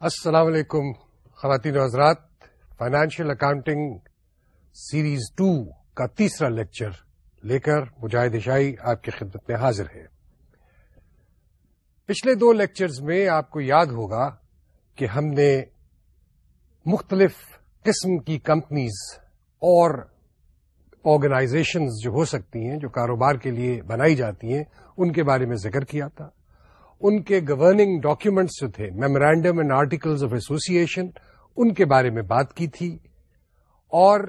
السلام علیکم خواتین و حضرات فائنانشیل اکاؤنٹنگ سیریز ٹو کا تیسرا لیکچر لے کر مجاہد عشائی آپ کی خدمت میں حاضر ہے پچھلے دو لیکچرز میں آپ کو یاد ہوگا کہ ہم نے مختلف قسم کی کمپنیز اور آرگنائزیشنز جو ہو سکتی ہیں، جو کاروبار کے لیے بنائی جاتی ہیں، ان کے بارے میں ذکر کیا تھا۔ ان کے گورننگ ڈاکیومنٹس جو تھے memorandum and articles of association ان کے بارے میں بات کی تھی اور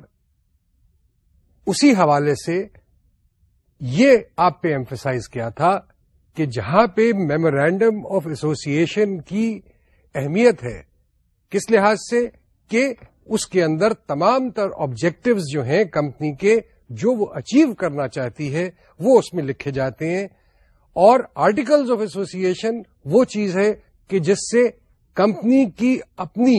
اسی حوالے سے یہ آپ پہ ایمفسائز کیا تھا کہ جہاں پہ میمورینڈم آف ایسوسیشن کی اہمیت ہے، کس لحاظ سے؟ کہ اس کے اندر تمام تر آبجیکٹوز جو ہیں کمپنی کے، جو وہ اچیو کرنا چاہتی ہے، وہ اس میں لکھے جاتے ہیں اور آرٹیکلز آف ایسوسیشن وہ چیز ہے کہ جس سے کمپنی کی اپنی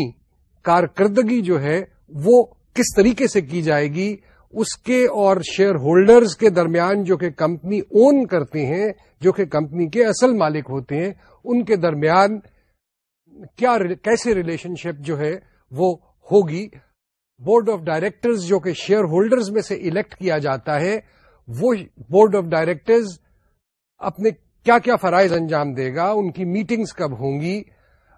کارکردگی جو ہے وہ کس طریقے سے کی جائے گی، اس کے اور شیئر ہولڈرز کے درمیان جو کہ کمپنی اون کرتے ہیں، جو کہ کمپنی کے اصل مالک ہوتے ہیں، ان کے درمیان کیا کیسے ریلیشن شپ جو ہے وہ ہوگی۔ بورڈ آف ڈائریکٹرز جو کہ شیئر ہولڈرز میں سے الیکٹ کیا جاتا ہے، وہ بورڈ آف ڈائریکٹرز اپنے کیا کیا فرائض انجام دے گا، ان کی میٹنگز کب ہوں گی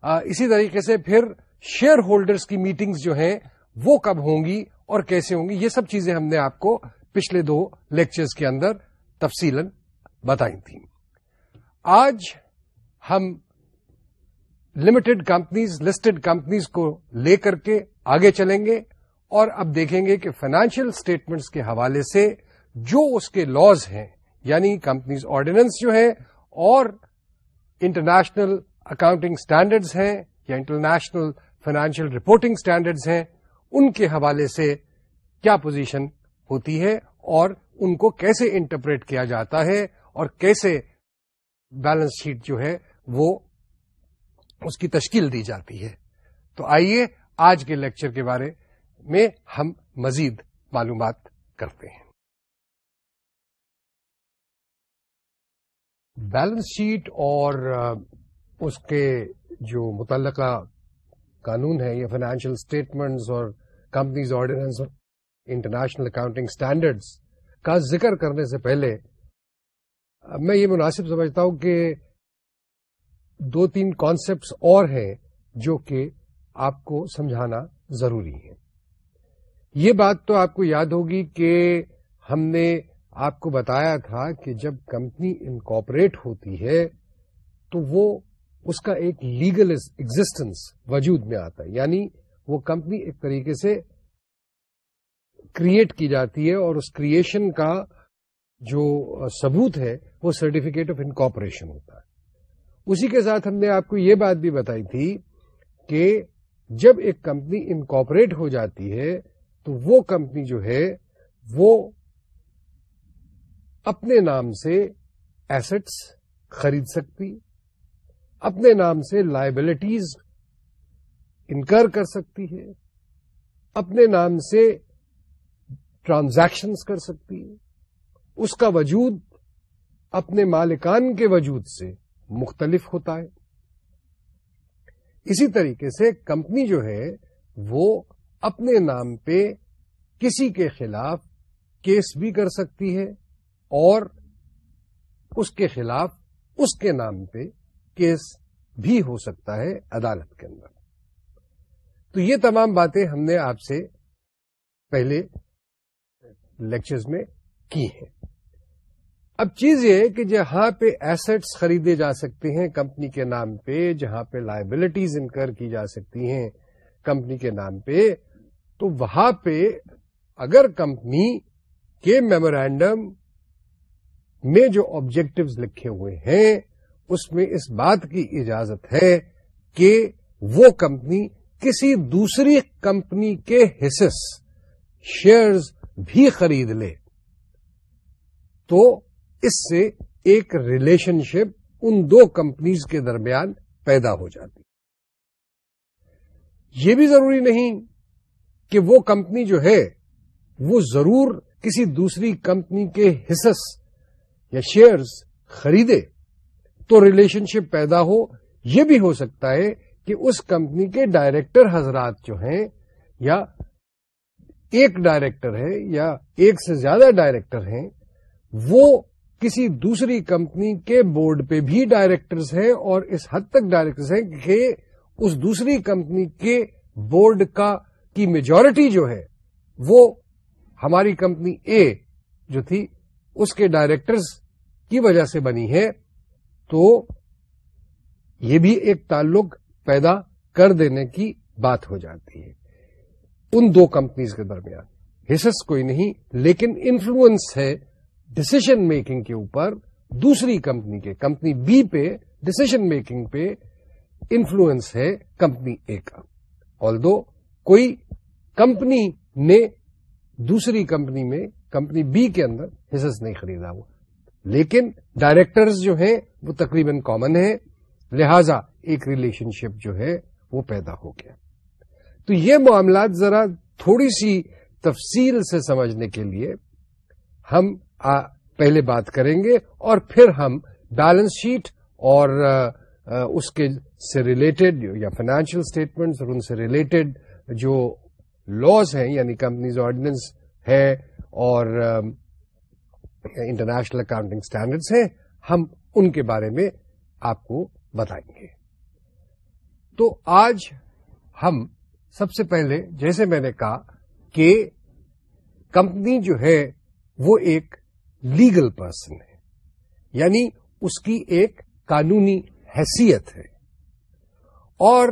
اسی طریقے سے پھر شیئر ہولڈرز کی میٹنگز جو ہیں، وہ کب ہوں گی اور کیسے ہوں گی، یہ سب چیزیں ہم نے آپ کو پچھلے دو لیکچرز کے اندر تفصیل بتائی تھیں۔ آج ہم لمیٹڈ کمپنیز لسٹڈ کمپنیز کو لے کر کے آگے چلیں گے اور اب دیکھیں گے کہ فائنانشیل اسٹیٹمنٹس کے حوالے سے جو اس کے لاز ہیں یعنی کمپنیز آرڈیننس جو ہے اور انٹرنیشنل اکاؤنٹنگ اسٹینڈرڈز ہیں یا انٹرنیشنل فائنانشیل رپورٹنگ اسٹینڈرڈز ہیں، ان کے حوالے سے کیا پوزیشن ہوتی ہے اور ان کو کیسے انٹرپریٹ کیا جاتا ہے اور کیسے بیلنس شیٹ جو ہے وہ اس کی تشکیل دی جاتی ہے۔ تو آئیے آج کے لیکچر کے بارے میں ہم مزید معلومات کرتے ہیں۔ بیلنس شیٹ اور اس کے جو متعلقہ قانون ہے یا فائنینشیل اسٹیٹمنٹس اور کمپنیز آرڈیننس اور انٹرنیشنل اکاؤنٹنگ اسٹینڈرڈس کا ذکر کرنے سے پہلے میں یہ مناسب سمجھتا ہوں کہ دو تین کانسیپٹس اور ہیں جو کہ آپ کو سمجھانا ضروری ہے یہ بات تو آپ کو یاد ہوگی کہ ہم نے آپ کو بتایا تھا کہ جب کمپنی انکاپریٹ ہوتی ہے، تو وہ اس کا ایک لیگل ایگزٹینس وجود میں آتا ہے۔ یعنی وہ کمپنی ایک طریقے سے کریٹ کی جاتی ہے اور اس کریشن کا جو ثبوت ہے، وہ سرٹیفکیٹ آف انکاپریشن ہوتا ہے۔ اسی کے ساتھ ہم نے آپ کو یہ بات بھی بتائی تھی کہ جب ایک کمپنی انکاپریٹ ہو جاتی ہے، تو وہ کمپنی جو ہے، وہ اپنے نام سے ایسٹس خرید سکتی، اپنے نام سے لائبلٹیز انکر کر سکتی ہے، اپنے نام سے ٹرانزیکشنز کر سکتی ہے۔ اس کا وجود اپنے مالکان کے وجود سے مختلف ہوتا ہے۔ اسی طریقے سے کمپنی جو ہے، وہ اپنے نام پہ کسی کے خلاف کیس بھی کر سکتی ہے۔ اور اس کے خلاف اس کے نام پہ کیس بھی ہو سکتا ہے عدالت کے اندر۔ تو یہ تمام باتیں ہم نے آپ سے پہلے لیکچرز میں کی ہیں۔ اب چیز یہ کہ جہاں پہ ایسٹس خریدے جا سکتے ہیں، کمپنی کے نام پہ، جہاں پہ لائبلٹیز انکر کی جا سکتی ہیں کمپنی کے نام پہ، تو وہاں پہ اگر کمپنی کے میمورینڈم میں جو آبجیکٹوز لکھے ہوئے ہیں، اس میں اس بات کی اجازت ہے کہ وہ کمپنی کسی دوسری کمپنی کے حصص شیئرز بھی خرید لے۔ تو اس سے ایک ریلیشن شپ ان دو کمپنیز کے درمیان پیدا ہو جاتی۔ یہ بھی ضروری نہیں کہ وہ کمپنی جو ہے، وہ ضرور کسی دوسری کمپنی کے حصص یا شیئرز خریدے تو ریلیشن شپ پیدا ہو، یہ بھی ہو سکتا ہے کہ اس کمپنی کے ڈائریکٹر حضرات جو ہیں، یا ایک ڈائریکٹر ہے یا ایک سے زیادہ ڈائریکٹر ہیں، وہ کسی دوسری کمپنی کے بورڈ پہ بھی ڈائریکٹرز ہیں اور اس حد تک ڈائریکٹرز ہیں کہ اس دوسری کمپنی کے بورڈ کا کی میجورٹی جو ہے، وہ ہماری کمپنی اے جو تھی، اس کے ڈائریکٹرز کی وجہ سے بنی ہے، تو یہ بھی ایک تعلق پیدا کر دینے کی بات ہو جاتی ہے۔ ان دو کمپنیز کے درمیان۔ حصص کوئی نہیں، لیکن انفلوئنس ہے ڈسیشن میکنگ کے اوپر۔ دوسری کمپنی کے، کمپنی بی پہ ڈسیشن میکنگ پہ انفلوئنس ہے کمپنی اے کا۔ آل دو کوئی کمپنی نے دوسری کمپنی میں، کمپنی بی کے اندر حصص نہیں خریدا ہوا۔ لیکن ڈائریکٹرز جو ہیں، وہ تقریباً کامن ہے لہذا ایک ریلیشن شپ جو ہے، وہ پیدا ہو گیا۔ تو یہ معاملات ذرا تھوڑی سی تفصیل سے سمجھنے کے لیے ہم پہلے بات کریں گے اور پھر ہم بیلنس شیٹ اور اس کے سے ریلیٹڈ یا فائنینشیل اسٹیٹمنٹس اور ان سے ریلیٹڈ جو لاس ہیں یعنی کمپنیز آرڈیننس ہے اور انٹرنیشنل اکاؤنٹنگ اسٹینڈرڈس ہیں، ہم ان کے بارے میں آپ کو بتائیں گے۔ تو آج ہم سب سے پہلے، جیسے میں نے کہا کہ کمپنی جو ہے، وہ ایک لیگل پرسن ہے۔ یعنی اس کی ایک قانونی حیثیت ہے۔ اور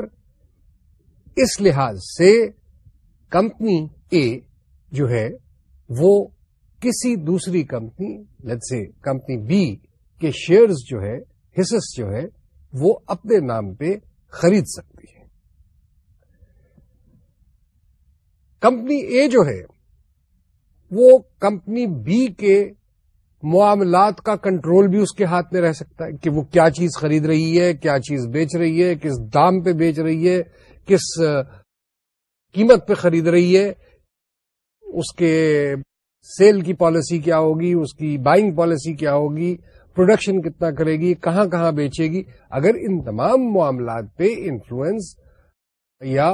اس لحاظ سے کمپنی اے جو ہے، وہ کسی دوسری کمپنی لت سے کمپنی بی کے شیئرز جو ہے حصص جو ہے، وہ اپنے نام پہ خرید سکتی ہے۔ کمپنی اے جو ہے، وہ کمپنی بی کے معاملات کا کنٹرول بھی اس کے ہاتھ میں رہ سکتا ہے کہ وہ کیا چیز خرید رہی ہے، کیا چیز بیچ رہی ہے، کس دام پہ بیچ رہی ہے، کس قیمت پہ خرید رہی ہے، اس کے سیل کی پالیسی کیا ہوگی، اس کی بائنگ پالیسی کیا ہوگی پروڈکشن کتنا کرے گی، کہاں کہاں بیچے گی۔ اگر ان تمام معاملات پہ انفلوئنس یا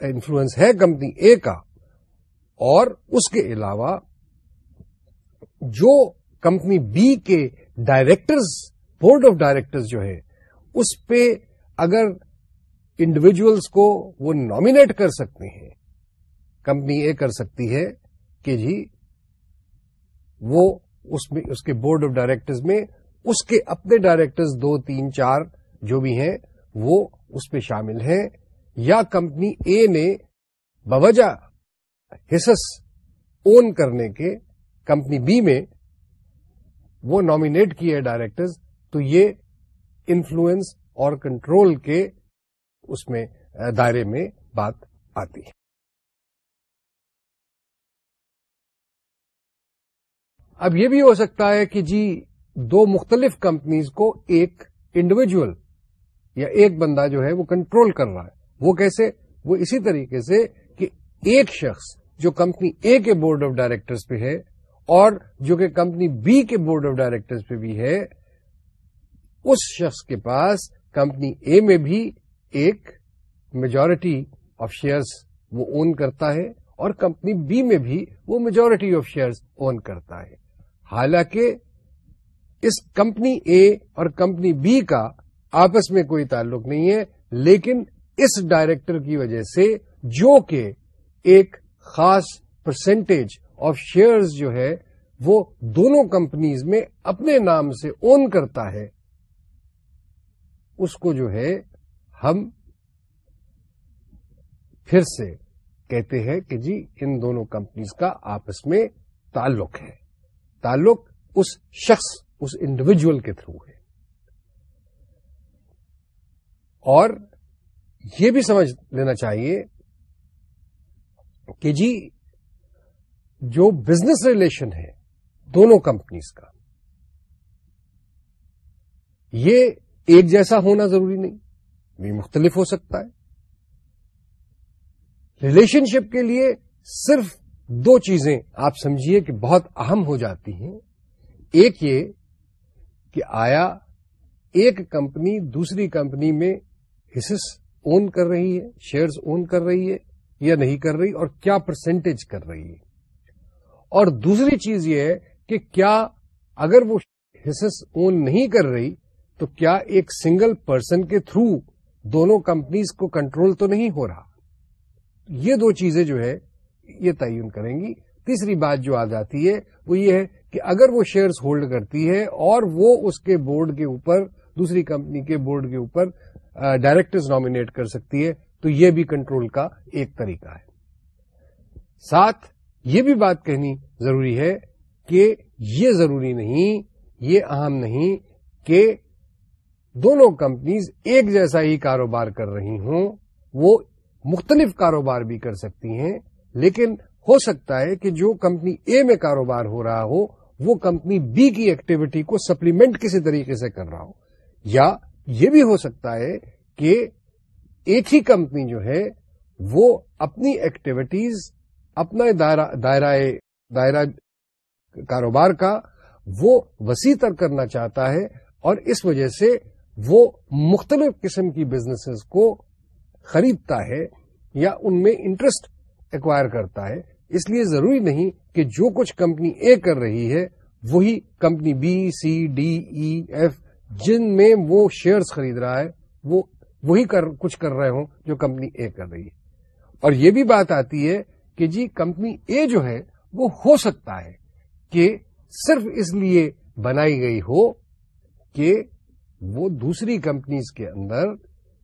انفلوئنس ہے کمپنی اے کا، اور اس کے علاوہ جو کمپنی بی کے ڈائریکٹرز بورڈ آف ڈائریکٹرز جو ہے، اس پہ اگر انڈیویجلس کو وہ نامنیٹ کر سکتے ہیں، کمپنی اے کر سکتی ہے کہ جی وہ اس میں، اس کے بورڈ آف ڈائریکٹرز میں، اس کے اپنے ڈائریکٹرز دو، تین، چار جو بھی ہیں، وہ اس پہ شامل ہیں۔ یا کمپنی اے نے بوجہ حصص اون کرنے کے کمپنی بی میں وہ نامنیٹ کیے ڈائریکٹرز، تو یہ انفلوئنس اور کنٹرول کے اس میں دائرے میں بات آتی۔ ہے اب یہ بھی ہو سکتا ہے کہ جی دو مختلف کمپنیز کو ایک انڈیویجل یا ایک بندہ جو ہے وہ کنٹرول کر رہا ہے۔ وہ کیسے؟ وہ اسی طریقے سے کہ ایک شخص جو کمپنی اے کے بورڈ آف ڈائریکٹرز پہ ہے اور جو کہ کمپنی بی کے بورڈ آف ڈائریکٹرز پہ بھی ہے، اس شخص کے پاس کمپنی اے میں بھی ایک میجورٹی آف شیئرس وہ اون کرتا ہے اور کمپنی بی میں بھی وہ میجورٹی آف شیئرس اون کرتا ہے۔ حالانکہ اس کمپنی اے اور کمپنی بی کا آپس میں کوئی تعلق نہیں ہے، لیکن اس ڈائریکٹر کی وجہ سے جو کہ ایک خاص پرسنٹیج آف شیئرز جو ہے، وہ دونوں کمپنیز میں اپنے نام سے اون کرتا ہے۔ اس کو جو ہے، ہم پھر سے کہتے ہیں کہ جی ان دونوں کمپنیز کا آپس میں تعلق ہے۔ تعلق اس شخص، اس انڈیویجل کے تھرو ہے۔ اور یہ بھی سمجھ لینا چاہیے کہ جی جو بزنس ریلیشن ہے دونوں کمپنیز کا، یہ ایک جیسا ہونا ضروری نہیں بھی مختلف ہو سکتا ہے۔ ریلیشن شپ کے لیے صرف دو چیزیں آپ سمجھیے کہ بہت اہم ہو جاتی ہیں۔ ایک یہ کہ آیا ایک کمپنی دوسری کمپنی میں حصص اون کر رہی ہے شیئرز اون کر رہی ہے یا نہیں کر رہی اور کیا پرسنٹیج کر رہی ہے۔ اور دوسری چیز یہ ہے کہ کیا اگر وہ حصص اون نہیں کر رہی تو کیا ایک سنگل پرسن کے تھرو دونوں کمپنیز کو کنٹرول تو نہیں ہو رہا۔ یہ دو چیزیں جو ہے یہ تعین کریں گی۔ تیسری بات جو آ جاتی ہے وہ یہ ہے کہ اگر وہ شیئرز ہولڈ کرتی ہے اور وہ اس کے بورڈ کے اوپر، دوسری کمپنی کے بورڈ کے اوپر ڈائریکٹرز نامنیٹ کر سکتی ہے، تو یہ بھی کنٹرول کا ایک طریقہ ہے۔ ساتھ، یہ بھی بات کہنی ضروری ہے کہ یہ ضروری نہیں، یہ اہم نہیں کہ دونوں کمپنیز ایک جیسا ہی کاروبار کر رہی ہوں، وہ مختلف کاروبار بھی کر سکتی ہیں لیکن ہو سکتا ہے کہ جو کمپنی اے میں کاروبار ہو رہا ہو، وہ کمپنی بی کی ایکٹیویٹی کو سپلیمنٹ کسی طریقے سے کر رہا ہو۔ یا یہ بھی ہو سکتا ہے کہ ایک ہی کمپنی جو ہے، وہ اپنی ایکٹیویٹیز اپنا دائرہ دائرہ کاروبار کا وہ وسیع تر کرنا چاہتا ہے اور اس وجہ سے وہ مختلف قسم کی بزنسز کو خریدتا ہے یا ان میں انٹرسٹ ایکوائر کرتا ہے۔ اس لیے ضروری نہیں کہ جو کچھ کمپنی اے کر رہی ہے، وہی company B C D E F جن میں وہ شیئرز خرید رہا ہے، وہ وہی کر، کچھ کر رہے ہوں جو کمپنی اے کر رہی ہے۔ اور یہ بھی بات آتی ہے کہ جی کمپنی اے جو ہے، وہ ہو سکتا ہے کہ صرف اس لیے بنائی گئی ہو کہ وہ دوسری کمپنیز کے اندر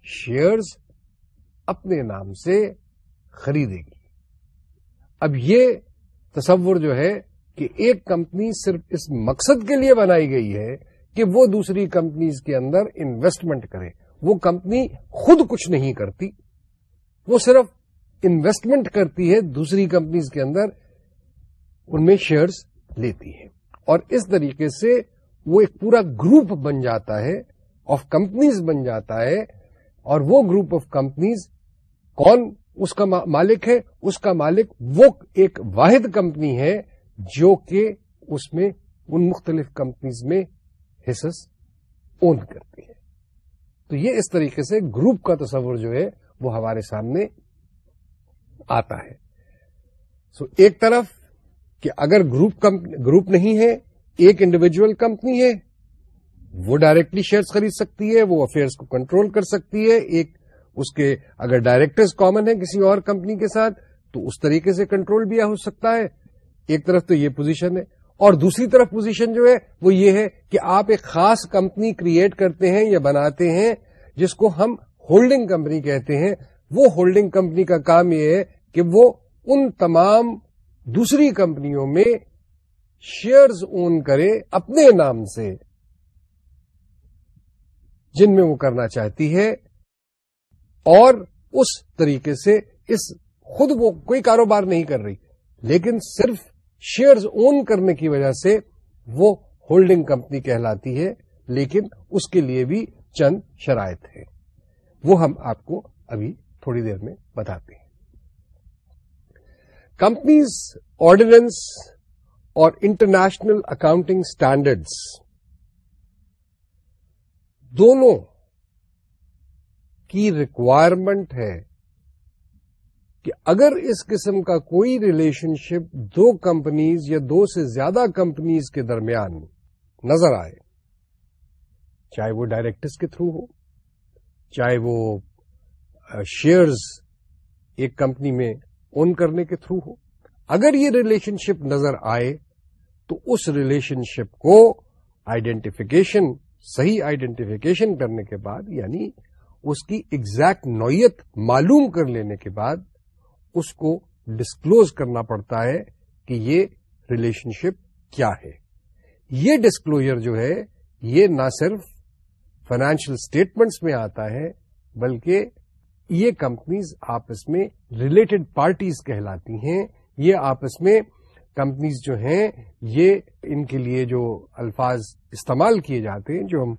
شیئرز اپنے نام سے خریدے گی۔ اب یہ تصور جو ہے کہ ایک کمپنی صرف اس مقصد کے لیے بنائی گئی ہے کہ وہ دوسری کمپنیز کے اندر انویسٹمنٹ کرے۔ وہ کمپنی خود کچھ نہیں کرتی۔ وہ صرف انویسٹمنٹ کرتی ہے، دوسری کمپنیز کے اندر ان میں شیئرز لیتی ہے۔ اور اس طریقے سے وہ ایک پورا گروپ بن جاتا ہے آف کمپنیز بن جاتا ہے۔ اور وہ گروپ آف کمپنیز کون اس کا مالک ہے اس کا مالک وہ ایک واحد کمپنی ہے جو کہ اس میں ان مختلف کمپنیز میں حصص اون کرتی ہے۔ تو یہ اس طریقے سے گروپ کا تصور جو ہے وہ ہمارے سامنے آتا ہے۔ سو so, ایک طرف کہ اگر گروپ گروپ نہیں ہے ایک انڈیویجل کمپنی ہے وہ ڈائریکٹلی شیئرس خرید سکتی ہے وہ افیئرس کو کنٹرول کر سکتی ہے ایک اس کے اگر ڈائریکٹرز کامن ہے کسی اور کمپنی کے ساتھ، تو اس طریقے سے کنٹرول بھی ہو سکتا ہے۔ ایک طرف تو یہ پوزیشن ہے، اور دوسری طرف پوزیشن جو ہے، وہ یہ ہے کہ آپ ایک خاص کمپنی کریٹ کرتے ہیں یا بناتے ہیں، جس کو ہم ہولڈنگ کمپنی کہتے ہیں۔ وہ ہولڈنگ کمپنی کا کام یہ ہے کہ وہ ان تمام دوسری کمپنیوں میں شیئرز اون کرے اپنے نام سے، جن میں وہ کرنا چاہتی ہے۔ اور اس طریقے سے اس خود وہ کوئی کاروبار نہیں کر رہی، لیکن صرف شیئرز اون کرنے کی وجہ سے وہ ہولڈنگ کمپنی کہلاتی ہے، لیکن اس کے لیے بھی چند شرائط ہیں۔ وہ ہم آپ کو ابھی تھوڑی دیر میں بتاتے ہیں۔ کمپنیز آرڈیننس اور انٹرنیشنل اکاؤنٹنگ اسٹینڈرڈس دونوں کی ریکوائرمنٹ ہے کہ اگر اس قسم کا کوئی ریلیشن شپ دو کمپنیز یا دو سے زیادہ کمپنیز کے درمیان نظر آئے، چاہے وہ ڈائریکٹرس کے تھرو ہو، چاہے وہ شیئرز ایک کمپنی میں اون کرنے کے تھرو ہو، اگر یہ ریلیشن شپ نظر آئے تو اس ریلیشن شپ کو آئیڈینٹیفیکیشن صحیح آئیڈینٹیفیکیشن کرنے کے بعد یعنی اس کی ایگزیکٹ نوعیت معلوم کر لینے کے بعد اس کو ڈسکلوز کرنا پڑتا ہے کہ یہ ریلیشن شپ کیا ہے۔ یہ ڈسکلوجر جو ہے، یہ نہ صرف فائنینشیل اسٹیٹمنٹس میں آتا ہے، بلکہ یہ کمپنیز آپس میں ریلیٹڈ پارٹیز کہلاتی ہیں۔ یہ آپس میں کمپنیز جو ہیں، یہ ان کے لیے جو الفاظ استعمال کیے جاتے ہیں، جو ہم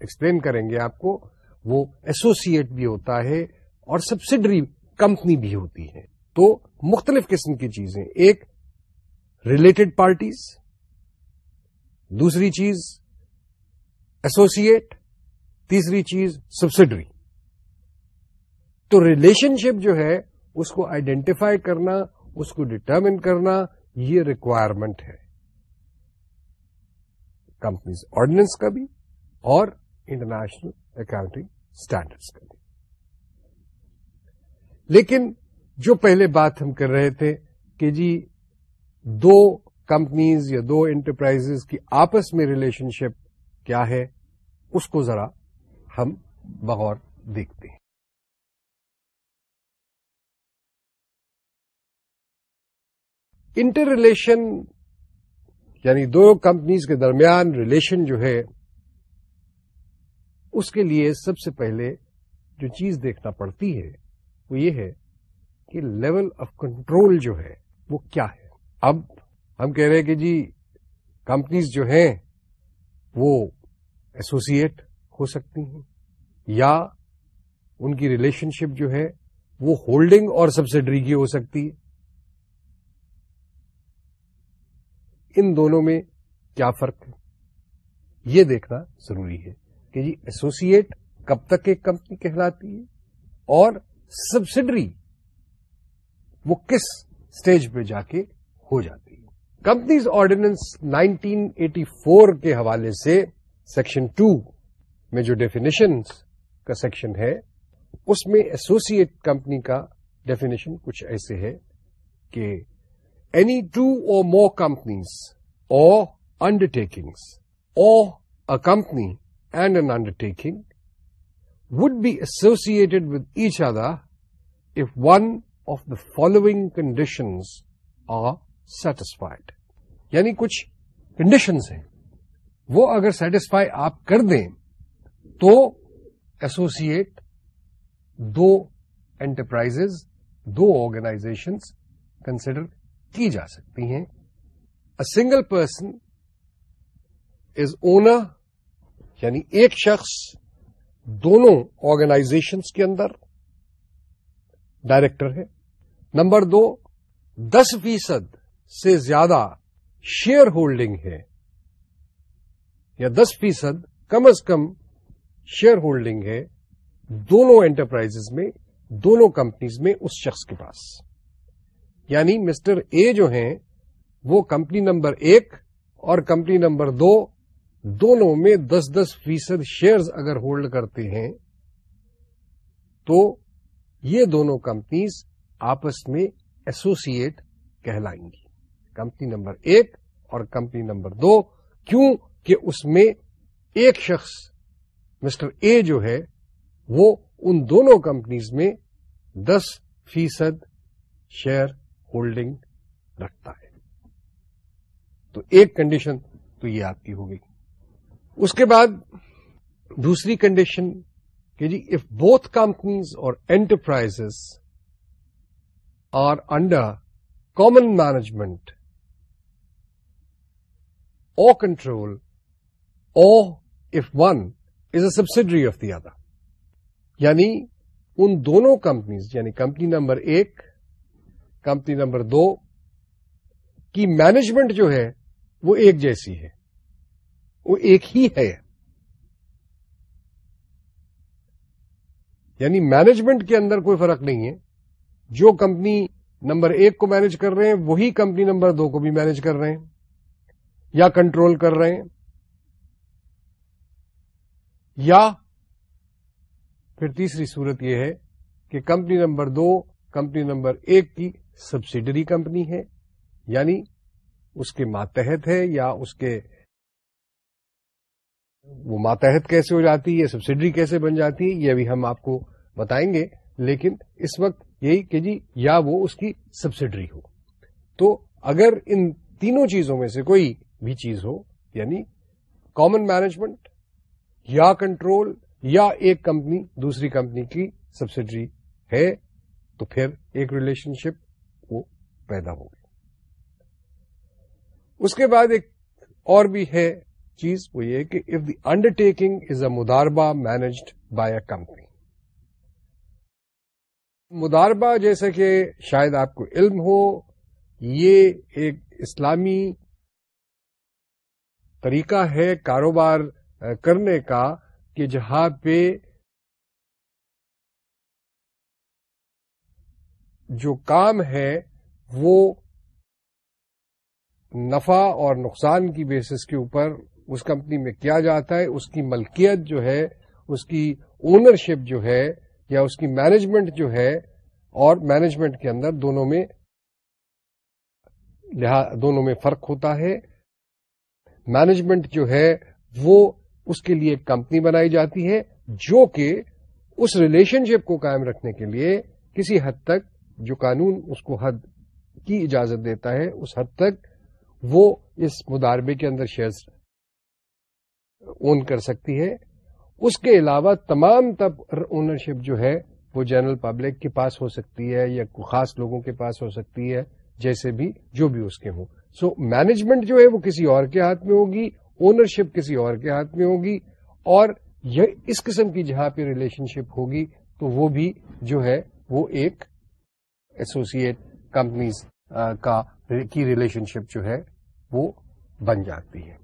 ایکسپلین کریں گے آپ کو وہ ایسوسیٹ بھی ہوتا ہے اور سبسڈری کمپنی بھی ہوتی ہے۔ تو مختلف قسم کی چیزیں۔ ایک ریلیٹڈ پارٹیز دوسری چیز ایسوسیٹ تیسری چیز سبسڈری تو ریلیشن شپ جو ہے، اس کو آئیڈینٹیفائی کرنا، اس کو ڈٹرمن کرنا، یہ ریکوائرمنٹ ہے۔ کمپنیز آرڈیننس کا بھی اور انٹرنیشنل اکاؤنٹنگ اسٹینڈرڈس کا لیکن جو پہلے بات ہم کر رہے تھے کہ جی دو کمپنیز یا دو انٹرپرائز کی آپس میں ریلیشن شپ کیا ہے، اس کو ذرا ہم بغور دیکھتے ہیں۔ انٹر ریلیشن یعنی دو کمپنیز کے درمیان ریلیشن جو ہے اس کے لیے سب سے پہلے جو چیز دیکھنا پڑتی ہے وہ یہ ہے کہ لیول آف کنٹرول جو ہے وہ کیا ہے؟ اب ہم کہہ رہے ہیں کہ جی کمپنیز جو ہیں وہ ایسوسیٹ ہو سکتی ہیں یا ان کی ریلیشن شپ جو ہے وہ ہولڈنگ اور سبسڈری کی ہو سکتی ہے۔ ان دونوں میں کیا فرق ہے؟ یہ دیکھنا ضروری ہے۔ کہ جی ایسوسیٹ کب تک ایک کمپنی کہلاتی ہے اور سبسڈری وہ کس اسٹیج پہ جا کے ہو جاتی ہے۔ کمپنیز آرڈیننس 1984 کے حوالے سے سیکشن ٹو میں جو ڈیفینیشن کا سیکشن ہے، اس میں ایسوسیٹ کمپنی کا ڈیفینیشن کچھ ایسے ہے کہ any two or more companies or undertakings or a company and an undertaking would be associated with each other if one of the following conditions are satisfied. یعنی کچھ کنڈیشنز ہیں وہ اگر سیٹسفائی آپ کر دیں تو ایسوسیٹ دو انٹرپرائز دو آرگنائزیشنس کنسیڈر کی جا سکتی ہیں a single person is owner یعنی ایک شخص دونوں آرگنائزیشنس کے اندر ڈائریکٹر ہے۔ نمبر دو، دس فیصد سے زیادہ شیئر ہولڈنگ ہے۔ یا دس فیصد کم از کم شیئر ہولڈنگ ہے۔ دونوں انٹرپرائز میں، دونوں کمپنیز میں اس شخص کے پاس۔ یعنی مسٹر اے جو ہیں، وہ کمپنی نمبر ایک اور کمپنی نمبر دو دونوں میں دس دس فیصد شیئرز اگر ہولڈ کرتے ہیں، تو یہ دونوں کمپنیز آپس میں ایسوسیٹ کہلائیں گی۔ کمپنی نمبر ایک اور کمپنی نمبر دو، کیوں کہ اس میں ایک شخص، مسٹر اے جو ہے، وہ ان دونوں کمپنیز میں دس فیصد شیئر ہولڈنگ رکھتا ہے۔ تو ایک کنڈیشن تو یہ آپ کی ہو گئی اس کے بعد دوسری کنڈیشن کہ جی اف بوتھ کمپنیز اور enterprise are under common management or control or if one is a subsidiary of the other یعنی ان دونوں کمپنیز یعنی کمپنی نمبر ایک کمپنی نمبر دو، کی مینجمنٹ جو ہے وہ ایک جیسی ہے۔ وہ ایک ہی ہے۔ یعنی مینجمنٹ کے اندر کوئی فرق نہیں ہے۔ جو کمپنی نمبر ایک کو مینج کر رہے ہیں، وہی کمپنی نمبر دو کو بھی مینج کر رہے ہیں یا کنٹرول کر رہے ہیں۔ یا پھر تیسری صورت یہ ہے کہ کمپنی نمبر دو کمپنی نمبر ایک کی سبسڈری کمپنی ہے یعنی اس کے ماتحت ہے یا اس کے وہ ماتحت کیسے ہو جاتی ہے سبسڈری کیسے بن جاتی ہے، یہ ابھی ہم آپ کو بتائیں گے۔ لیکن اس وقت یہی کہ جی یا وہ اس کی سبسڈری ہو۔ تو اگر ان تینوں چیزوں میں سے کوئی بھی چیز ہو یعنی کامن مینجمنٹ یا کنٹرول یا ایک کمپنی دوسری کمپنی کی سبسڈری ہے، تو پھر ایک ریلیشن شپ وہ پیدا ہوگی۔ اس کے بعد ایک اور بھی ہے۔ چیز وہ یہ کہ if the undertaking is a modaraba managed by a company modaraba جیسے کہ شاید آپ کو علم ہو، یہ ایک اسلامی طریقہ ہے کاروبار کرنے کا کہ جہاں پہ جو کام ہے وہ نفع اور نقصان کی بیسس کے اوپر اس کمپنی میں کیا جاتا ہے، اس کی ملکیت جو ہے، اس کی اونرشپ جو ہے یا اس کی مینجمنٹ جو ہے اور مینجمنٹ کے اندر دونوں میں دونوں میں فرق ہوتا ہے۔ مینجمنٹ جو ہے، وہ اس کے لیے ایک کمپنی بنائی جاتی ہے جو کہ اس ریلیشن شپ کو قائم رکھنے کے لیے کسی حد تک جو قانون اس کو حد کی اجازت دیتا ہے، اس حد تک وہ اس مداربے کے اندر شیئرز اون کر سکتی ہے۔ اس کے علاوہ تمام تب اونرشپ جو ہے وہ جنرل پبلک کے پاس ہو سکتی ہے یا خاص لوگوں کے پاس ہو سکتی ہے جیسے بھی جو بھی اس کے ہوں۔ سو so, مینجمنٹ جو ہے وہ کسی اور کے ہاتھ میں ہوگی اونرشپ کسی اور کے ہاتھ میں ہوگی اور یہ اس قسم کی جہاں پہ ریلیشن شپ ہوگی تو وہ بھی جو ہے وہ ایک ایسوسیٹ کمپنیز کا کی ریلیشن شپ جو ہے وہ بن جاتی ہے۔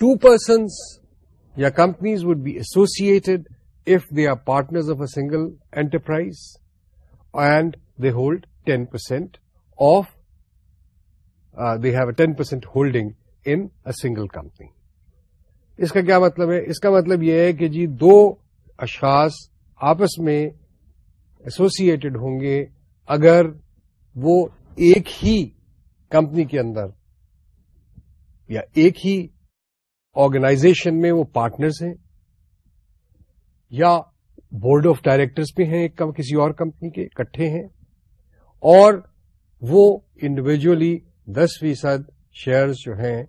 ٹو پرسنس یا companies would be associated if they are partners of a single enterprise and they hold ten percent of they have a ten percent holding in a single company اس کا کیا مطلب ہے؟ اس کا مطلب یہ ہے کہ جی دو اشخاص آپس میں ایسوسیٹڈ ہوں گے اگر وہ ایک ہی کمپنی کے اندر یا ایک ہی آرگنائزیشن میں وہ پارٹنرز ہیں یا بورڈ آف ڈائریکٹرز بھی ہیں کسی اور کمپنی کے اکٹھے ہیں اور وہ انڈیویجلی دس فیصد شیئرز جو ہیں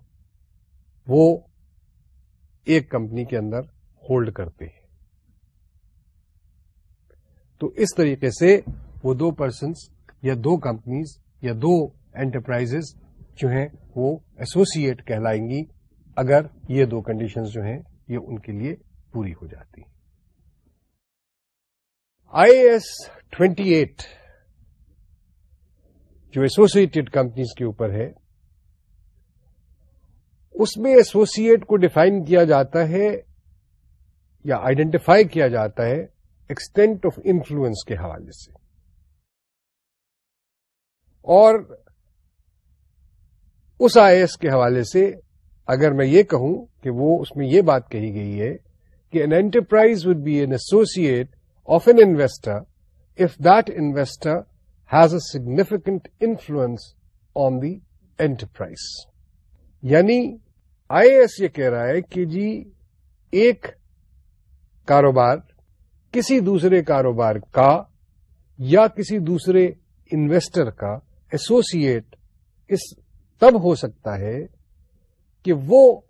وہ ایک کمپنی کے اندر ہولڈ کرتے ہیں۔ تو اس طریقے سے وہ دو پرسنس یا دو کمپنیز یا دو انٹرپرائز جو ہیں وہ ایسوسیٹ کہلائیں گی اگر یہ دو کنڈیشنز جو ہیں، یہ ان کے لیے پوری ہو جاتی آئی ایس ٹوینٹی ایٹ جو ایسوسیٹڈ کمپنیز کے اوپر ہے، اس میں ایسوسیٹ کو ڈیفائن کیا جاتا ہے یا آئیڈینٹیفائی کیا جاتا ہے ایکسٹینٹ آف انفلوئنس کے حوالے سے۔ اور اس آئی ایس کے حوالے سے اگر میں یہ کہوں کہ وہ اس میں یہ بات کہی گئی ہے کہ an enterprise would be an associate of an investor if that investor has a significant influence on the enterprise یعنی آئی ایس یہ کہہ رہا ہے کہ جی ایک کاروبار کسی دوسرے کاروبار کا یا کسی دوسرے انویسٹر کا ایسوسیٹ اس تب ہو سکتا ہے کہ وہ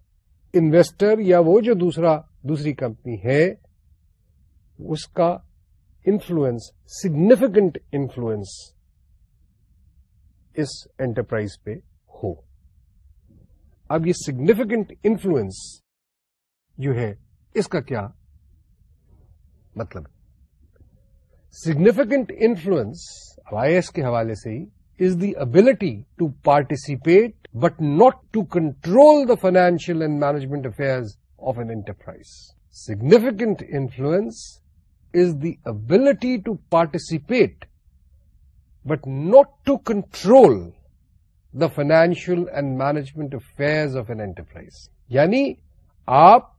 انویسٹر یا وہ جو دوسرا، دوسری کمپنی ہے، اس کا انفلوئنس سگنیفیکنٹ انفلوئنس اس انٹرپرائز پہ ہو۔ اب یہ سگنیفیکنٹ انفلوئنس جو ہے، اس کا کیا مطلب؟ سگنیفیکنٹ انفلوئنس آئی ایس کے حوالے سے ہی، is the ability to participate but not to control the financial and management affairs of an enterprise. Significant influence is the ability to participate but not to control the financial and management affairs of an enterprise. یعنی آپ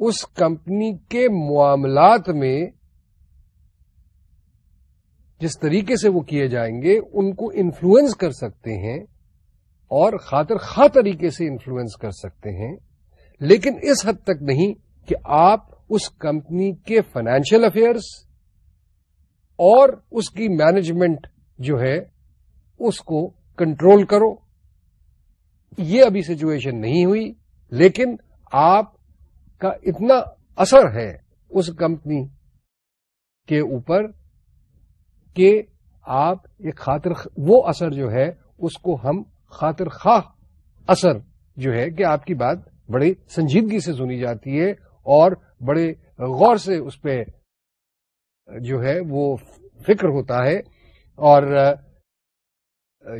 اس company کے معاملات میں جس طریقے سے وہ کیے جائیں گے ان کو انفلوئنس کر سکتے ہیں اور خاطر خواہ طریقے سے انفلوئنس کر سکتے ہیں۔ لیکن اس حد تک نہیں کہ آپ اس کمپنی کے فائنینشیل افیئرس اور اس کی مینجمنٹ جو ہے اس کو کنٹرول کرو۔ یہ ابھی سچویشن نہیں ہوئی، لیکن آپ کا اتنا اثر ہے اس کمپنی کے اوپر کہ آپ ایک خاطر، وہ اثر جو ہے اس کو ہم خاطر خواہ اثر جو ہے کہ آپ کی بات بڑی سنجیدگی سے سنی جاتی ہے اور بڑے غور سے اس پہ جو ہے وہ فکر ہوتا ہے اور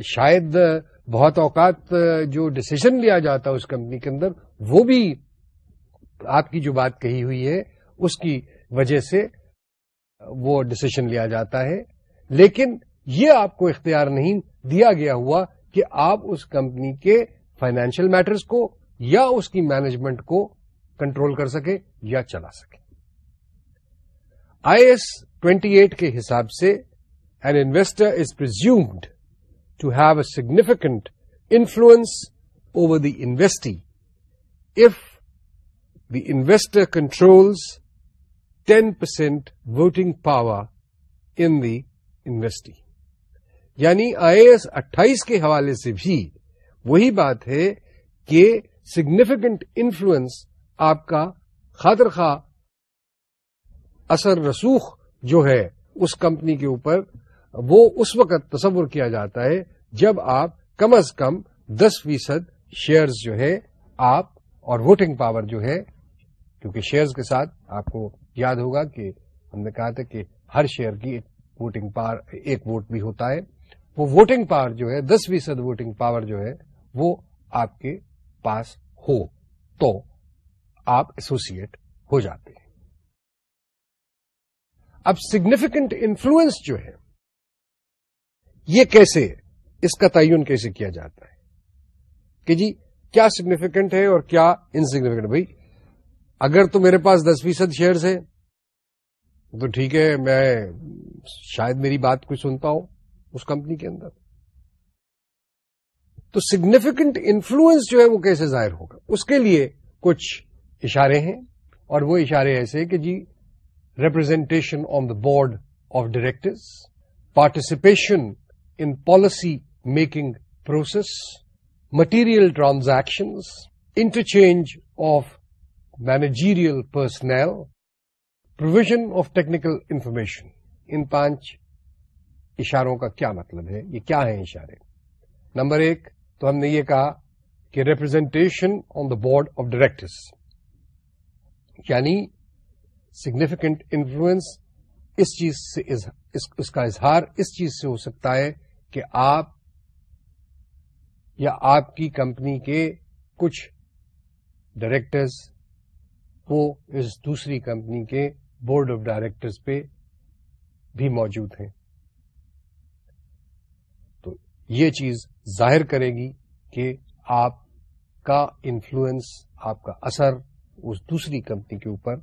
شاید بہت اوقات جو ڈسیزن لیا جاتا ہے اس کمپنی کے اندر، وہ بھی آپ کی جو بات کہی ہوئی ہے، اس کی وجہ سے وہ ڈسیزن لیا جاتا ہے۔ لیکن یہ آپ کو اختیار نہیں دیا گیا ہوا کہ آپ اس کمپنی کے فائنینشیل میٹرز کو یا اس کی مینجمنٹ کو کنٹرول کر سکے یا چلا سکے آئی ایس ٹوینٹی ایٹ کے حساب سے an investor is presumed to have a significant influence over the investee if the investor controls 10% voting power in the investee. یعنی آئی ایس اٹھائیس کے حوالے سے بھی وہی بات ہے کہ سگنیفیکنٹ انفلوئنس آپ کا خاطر خواہ اثر رسوخ جو ہے اس کمپنی کے اوپر وہ اس وقت تصور کیا جاتا ہے جب آپ کم از کم دس فیصد شیئرز جو ہے آپ اور ووٹنگ پاور جو ہے کیونکہ شیئرز کے ساتھ آپ کو یاد ہوگا کہ ہم نے کہا تھا کہ ہر شیئر کی ایک ووٹنگ پاور ایک ووٹ بھی ہوتا ہے۔ وہ ووٹنگ پاور جو ہے، دس فیصد ووٹنگ پاور جو ہے، وہ آپ کے پاس ہو تو آپ ایسوسیٹ ہو جاتے ہیں۔ اب سگنیفیکنٹ انفلوئنس جو ہے، یہ کیسے اس کا تعین کیسے کیا جاتا ہے؟ کہ جی کیا سگنیفیکنٹ ہے اور کیا انسگنیفیکنٹ بھائی، اگر تو میرے پاس دس فیصد شیئرس ہے تو ٹھیک ہے، میں شاید میری بات کوئی سنتا ہوں اس کمپنی کے اندر تو سگنیفیکنٹ انفلوئنس جو ہے وہ کیسے ظاہر ہوگا اس کے لیے کچھ اشارے ہیں اور وہ اشارے ایسے کہ جی representation on the board of directors participation in policy making process material transactions, interchange of managerial personnel, provision of technical information. ان پانچ اشاروں کا کیا مطلب ہے؟ یہ کیا ہے اشارے؟ نمبر ایک، تو ہم نے یہ کہا کہ representation on the board of directors یعنی سگنیفیکنٹ انفلوئنس اس چیز سے اس کا اظہار اس چیز سے ہو سکتا ہے کہ آپ یا آپ کی کمپنی کے کچھ ڈائریکٹرز وہ اس دوسری کمپنی کے بورڈ آف ڈائریکٹرز پہ بھی موجود ہیں۔ یہ چیز ظاہر کرے گی کہ آپ کا انفلوئنس، آپ کا اثر اس دوسری کمپنی کے اوپر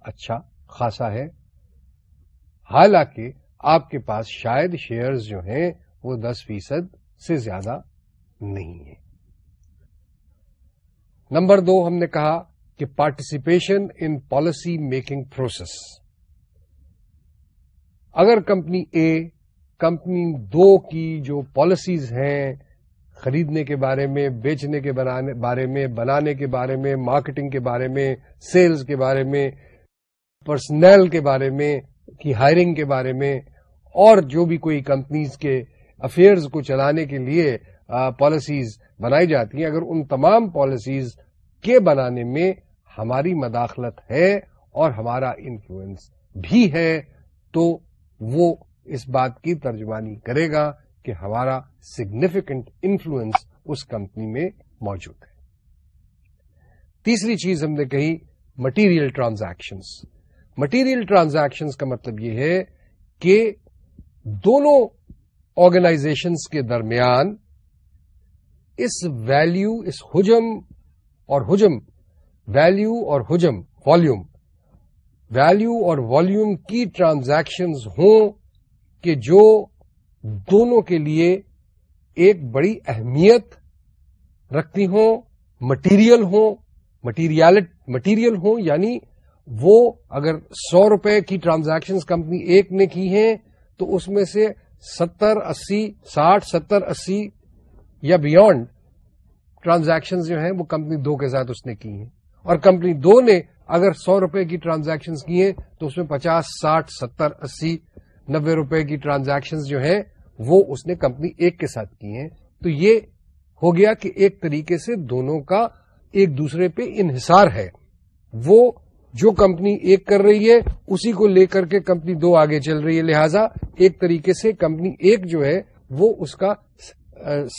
اچھا خاصا ہے۔ حالانکہ آپ کے پاس شاید شیئرز جو ہیں وہ دس فیصد سے زیادہ نہیں ہے نمبر دو، ہم نے کہا کہ participation in policy making process اگر کمپنی اے کمپنی دو کی جو پالیسیز ہیں، خریدنے کے بارے میں، بیچنے کے بارے میں، بنانے کے بارے میں، مارکیٹنگ کے بارے میں، سیلز کے بارے میں، پرسنل کے بارے میں، کی ہائرنگ کے بارے میں، اور جو بھی کوئی کمپنیز کے افیئرز کو چلانے کے لیے پالیسیز بنائی جاتی ہیں۔ اگر ان تمام پالیسیز کے بنانے میں ہماری مداخلت ہے اور ہمارا انفلوئنس بھی ہے، تو وہ اس بات کی ترجمانی کرے گا کہ ہمارا سگنیفیکنٹ انفلوئنس اس کمپنی میں موجود ہے۔ تیسری چیز ہم نے کہی مٹیریل ٹرانزیکشنس مٹیریل ٹرانزیکشنس کا مطلب یہ ہے کہ دونوں آرگنائزیشنس کے درمیان اس ویلیو اس حجم اور حجم ویلیو اور حجم والیوم ویلیو اور والیوم کی ٹرانزیکشنز ہوں کہ جو دونوں کے لیے ایک بڑی اہمیت رکھتی ہوں مٹیریل ہوں مٹیریل مٹیریل ہوں یعنی وہ اگر سو روپے کی ٹرانزیکشن کمپنی ایک نے کی ہیں، تو اس میں سے ستر، اسی، ساٹھ، ستر، اسی یا بیونڈ ٹرانزیکشن جو ہیں، وہ کمپنی دو کے ساتھ اس نے کی ہیں۔ اور کمپنی دو نے اگر سو روپے کی ٹرانزیکشن کی ہیں تو اس میں پچاس، ساٹھ، ستر، اسی نبے روپے کی ٹرانزیکشن جو ہیں وہ اس نے کمپنی ایک کے ساتھ کی ہیں۔ تو یہ ہو گیا کہ ایک طریقے سے دونوں کا ایک دوسرے پہ انحصار ہے۔ وہ جو کمپنی ایک کر رہی ہے، اسی کو لے کر کے کمپنی دو آگے چل رہی ہے۔ لہذا ایک طریقے سے کمپنی ایک جو ہے، وہ اس کا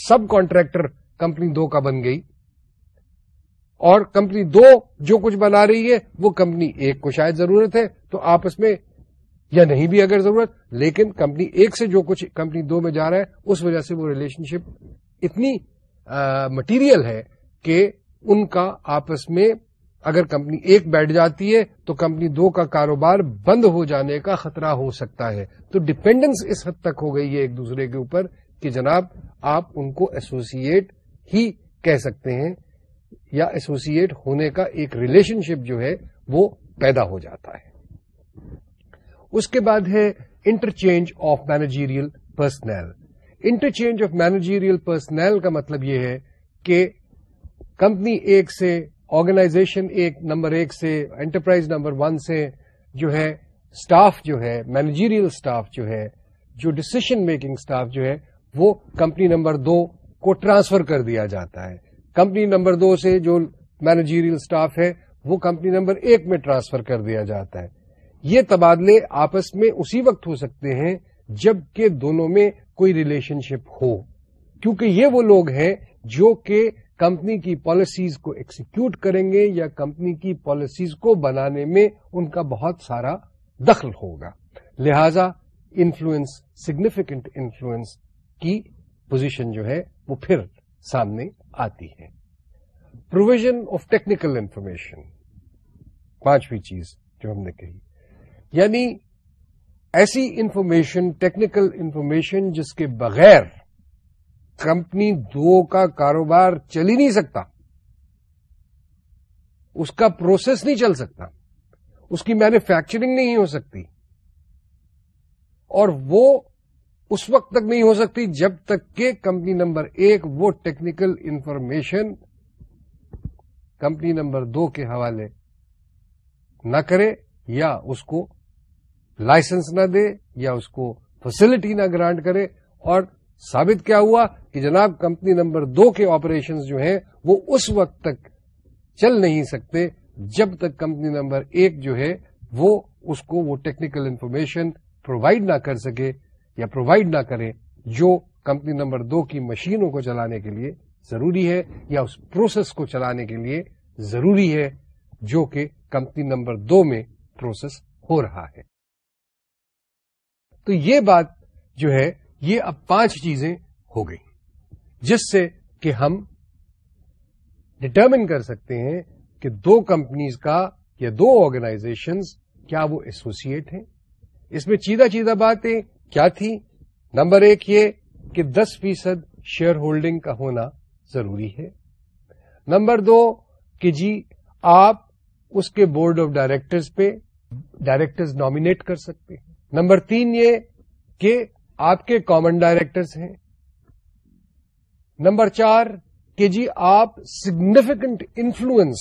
سب کانٹریکٹر کمپنی دو کا بن گئی۔ اور کمپنی دو جو کچھ بنا رہی ہے، وہ کمپنی ایک کو شاید ضرورت ہے۔ تو آپس میں یا نہیں بھی اگر ضرورت، لیکن کمپنی ایک سے جو کچھ کمپنی دو میں جا رہا ہے، اس وجہ سے وہ ریلیشن شپ اتنی مٹیریل ہے کہ ان کا آپس میں اگر کمپنی ایک بیٹھ جاتی ہے تو کمپنی دو کا کاروبار بند ہو جانے کا خطرہ ہو سکتا ہے۔ تو ڈپینڈنس اس حد تک ہو گئی ہے ایک دوسرے کے اوپر کہ جناب، آپ ان کو ایسوسیٹ ہی کہہ سکتے ہیں، یا ایسوسیٹ ہونے کا ایک ریلیشن شپ جو ہے وہ پیدا ہو جاتا ہے۔ اس کے بعد ہے interchange of managerial personnel interchange of managerial personnel کا مطلب یہ ہے کہ کمپنی ایک سے آرگنائزیشن ایک، نمبر ایک سے انٹرپرائز نمبر ون سے جو ہے اسٹاف جو ہے مینیجیریل اسٹاف جو ہے، جو ڈسیشن میکنگ اسٹاف جو ہے، وہ کمپنی نمبر دو کو ٹرانسفر کر دیا جاتا ہے۔ کمپنی نمبر دو سے جو مینیجیریل اسٹاف ہے، وہ کمپنی نمبر ایک میں ٹرانسفر کر دیا جاتا ہے۔ یہ تبادلے آپس میں اسی وقت ہو سکتے ہیں جبکہ دونوں میں کوئی ریلیشن شپ ہو۔ کیونکہ یہ وہ لوگ ہیں جو کہ کمپنی کی پالیسیز کو ایکسیکیوٹ کریں گے یا کمپنی کی پالیسیز کو بنانے میں ان کا بہت سارا دخل ہوگا۔ لہذا انفلوئنس سگنیفیکنٹ انفلوئنس کی پوزیشن جو ہے وہ پھر سامنے آتی ہے۔ پروویژن آف ٹیکنیکل انفارمیشن پانچویں چیز جو ہم نے کہی۔ یعنی ایسی انفارمیشن، ٹیکنیکل انفارمیشن جس کے بغیر کمپنی دو کا کاروبار چل ہی نہیں سکتا۔ اس کا پروسیس نہیں چل سکتا۔ اس کی مینوفیکچرنگ نہیں ہو سکتی۔ اور وہ اس وقت تک نہیں ہو سکتی جب تک کہ کمپنی نمبر ایک وہ ٹیکنیکل انفارمیشن کمپنی نمبر دو کے حوالے نہ کرے یا اس کو لائسنس نہ دے یا اس کو فیسلٹی نہ گرانٹ کرے اور ثابت کیا ہوا کہ جناب کمپنی نمبر دو کے آپریشن جو ہیں وہ اس وقت تک چل نہیں سکتے جب تک کمپنی نمبر ایک جو ہے وہ اس کو وہ ٹیکنیکل انفارمیشن پرووائڈ نہ کر سکے یا پرووائڈ نہ کرے جو کمپنی نمبر دو کی مشینوں کو چلانے کے لیے ضروری ہے یا اس پروسیس کو چلانے کے لیے ضروری ہے جو کہ کمپنی نمبر دو میں پروسیس ہو رہا ہے۔ تو یہ بات جو ہے، یہ اب پانچ چیزیں ہو گئی جس سے کہ ہم ڈٹرمن کر سکتے ہیں کہ دو کمپنیز کا یا دو آرگنائزیشنز کیا وہ ایسوسیٹ ہیں۔ اس میں چیدہ چیدہ باتیں کیا تھی نمبر ایک یہ کہ دس فیصد شیئر ہولڈنگ کا ہونا ضروری ہے۔ نمبر دو کہ جی آپ اس کے بورڈ آف ڈائریکٹرز پہ ڈائریکٹرز نامنیٹ کر سکتے ہیں۔ نمبر تین یہ کہ آپ کے کامن ڈائریکٹرز ہیں۔ نمبر چار کہ جی آپ سگنیفیکنٹ انفلوئنس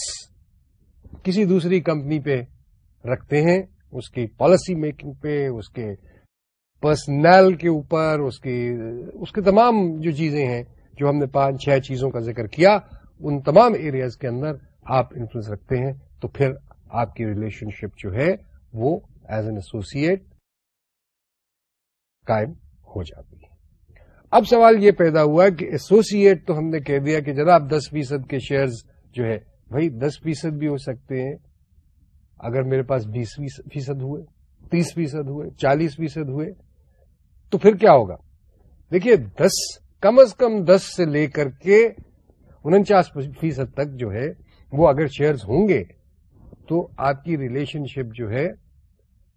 کسی دوسری کمپنی پہ رکھتے ہیں، اس کی پالیسی میکنگ پہ، اس کے پرسنل کے اوپر، اس کی، اس کے تمام جو چیزیں ہیں، جو ہم نے پانچ، چھ چیزوں کا ذکر کیا، ان تمام ایریاز کے اندر آپ انفلوئنس رکھتے ہیں۔ تو پھر آپ کی ریلیشن شپ جو ہے، وہ ایز این ایسوسیٹ قائم ہو جاتی ہے۔ اب سوال یہ پیدا ہوا کہ ایسوسیٹ تو ہم نے کہہ دیا کہ جناب دس فیصد کے شیئرز جو ہے، بھائی دس فیصد بھی ہو سکتے ہیں۔ اگر میرے پاس بیس فیصد ہوئے، تیس فیصد ہوئے، چالیس فیصد ہوئے، تو پھر کیا ہوگا؟ دیکھیے، دس، کم از کم دس سے لے کر کے انچاس فیصد تک جو ہے، وہ اگر شیئرز ہوں گے، تو آپ کی ریلیشن شپ جو ہے،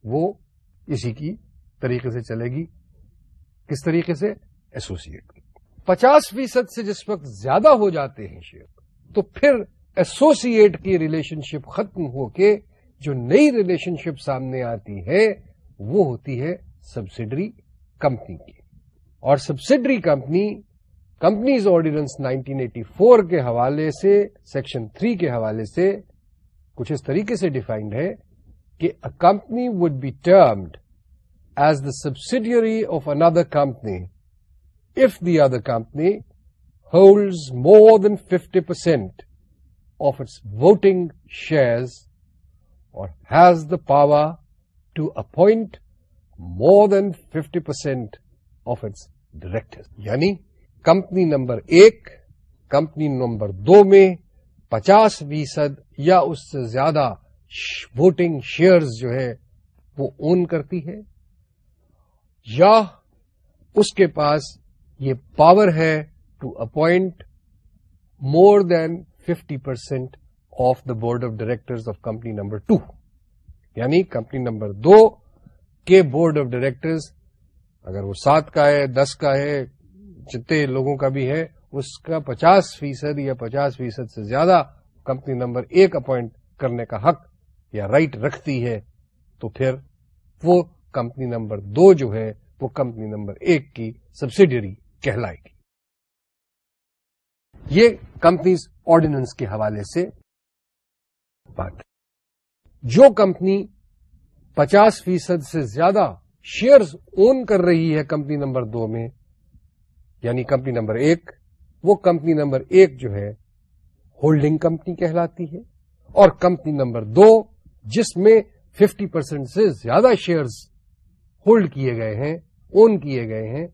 وہ اسی کی طریقے سے چلے گی؟ کس طریقے سے؟ ایسوسیٹ پچاس فیصد سے جس وقت زیادہ ہو جاتے ہیں شیئر تو پھر ایسوسیٹ کی ریلیشن شپ ختم ہو کے جو نئی ریلیشن شپ سامنے آتی ہے وہ ہوتی ہے سبسڈری کمپنی کی۔ اور سبسڈری کمپنی کمپنیز آرڈیننس 1984 کے حوالے سے سیکشن 3 کے حوالے سے کچھ اس طریقے سے ڈیفائنڈ ہے کہ a company would be termed as the subsidiary of another company if the other company holds more than fifty percent of its voting shares اور has the power to appoint more than fifty percent of its director یعنی company number ایک company number دو میں پچاس فیصد یا اس سے زیادہ ووٹنگ شیئرز جو ہے وہ اون کرتی ہے. یا اس کے پاس یہ پاور ہے to appoint more than fifty percent of the board of directors of company number two یعنی کمپنی نمبر دو کے بورڈ آف ڈائریکٹرز اگر وہ سات کا ہے، دس کا ہے، جتنے لوگوں کا بھی ہے، اس کا پچاس فیصد یا پچاس فیصد سے زیادہ کمپنی نمبر ایک اپوائنٹ کرنے کا حق یا رائٹ رکھتی ہے، تو پھر وہ کمپنی نمبر دو جو ہے، وہ کمپنی نمبر ایک کی سبسڈیری کہلائے گی۔ یہ کمپنیز آرڈیننس کے حوالے سے بات۔ جو کمپنی پچاس فیصد سے زیادہ شیئرز اون کر رہی ہے کمپنی نمبر دو میں یعنی کمپنی نمبر ایک، وہ کمپنی نمبر ایک جو ہے ہولڈنگ کمپنی کہلاتی ہے۔ اور کمپنی نمبر دو، جس میں ففٹی پرسینٹ سے زیادہ شیئرز ہولڈ کیے گئے ہیں، اون کیے گئے ہیں،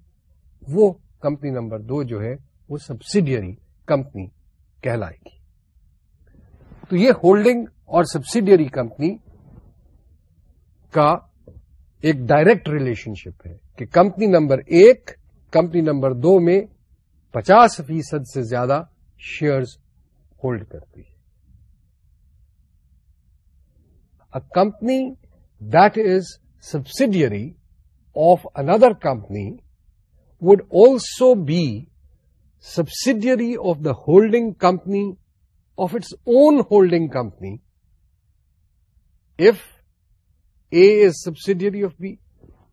وہ کمپنی نمبر دو جو ہے، وہ سبسڈیری کمپنی کہلائے گی۔ تو یہ ہولڈنگ اور سبسڈیری کمپنی کا ایک ڈائریکٹ ریلیشن شپ ہے کہ کمپنی نمبر ایک کمپنی نمبر دو میں پچاس فیصد سے زیادہ شیئرز ہولڈ کرتی ہے۔ Company that is subsidiary of another company would also be subsidiary of the holding company of its own holding company if A is subsidiary of B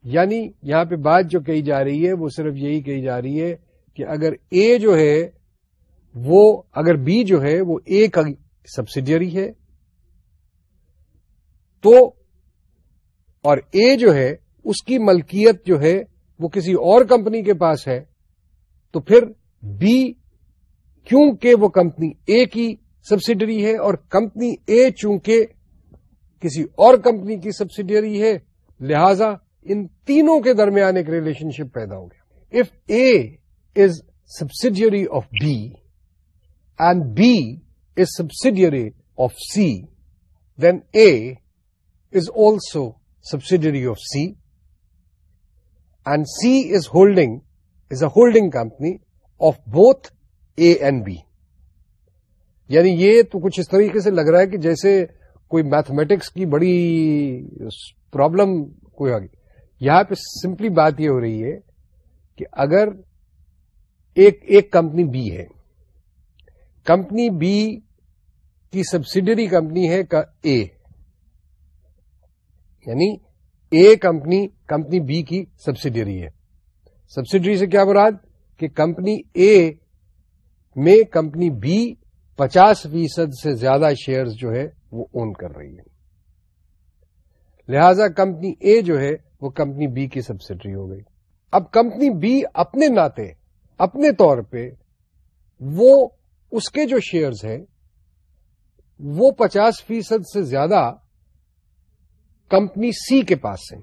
یعنی یہاں پہ بات جو کہی جا رہی ہے وہ صرف یہی کہی جا رہی ہے کہ اگر اے جو ہے وہ اگر بی جو ہے وہ اے کا سبسڈیری ہے تو اور اے جو ہے اس کی ملکیت جو ہے وہ کسی اور کمپنی کے پاس ہے، تو پھر بی کیونکہ وہ کمپنی اے کی سبسڈری ہے اور کمپنی اے چونکہ کسی اور کمپنی کی سبسڈری ہے، لہذا ان تینوں کے درمیان ایک ریلیشن شپ پیدا ہو گیا۔ If A is subsidiary of B and B is subsidiary of C then A is also subsidiary of C and C is holding is a holding company of both A and B یعنی یہ تو کچھ اس طریقے سے لگ رہا ہے کہ جیسے کوئی میتھمیٹکس کی بڑی پرابلم کوئی آگی یہاں پہ سمپلی بات یہ ہو رہی ہے کہ اگر ایک ایک کمپنی بی ہے. کمپنی بی کی سبسڈری کمپنی ہے اے یعنی اے کمپنی کمپنی بی کی سبسڈری ہے۔ سبسڈری سے کیا مراد؟ کہ کمپنی اے میں کمپنی بی پچاس فیصد سے زیادہ شیئرز جو ہے وہ اون کر رہی ہے۔ لہذا کمپنی اے جو ہے وہ کمپنی بی کی سبسڈری ہو گئی۔ اب کمپنی بی اپنے ناطے، اپنے طور پہ وہ اس کے جو شیئرز ہیں وہ پچاس فیصد سے زیادہ کمپنی سی کے پاس ہیں۔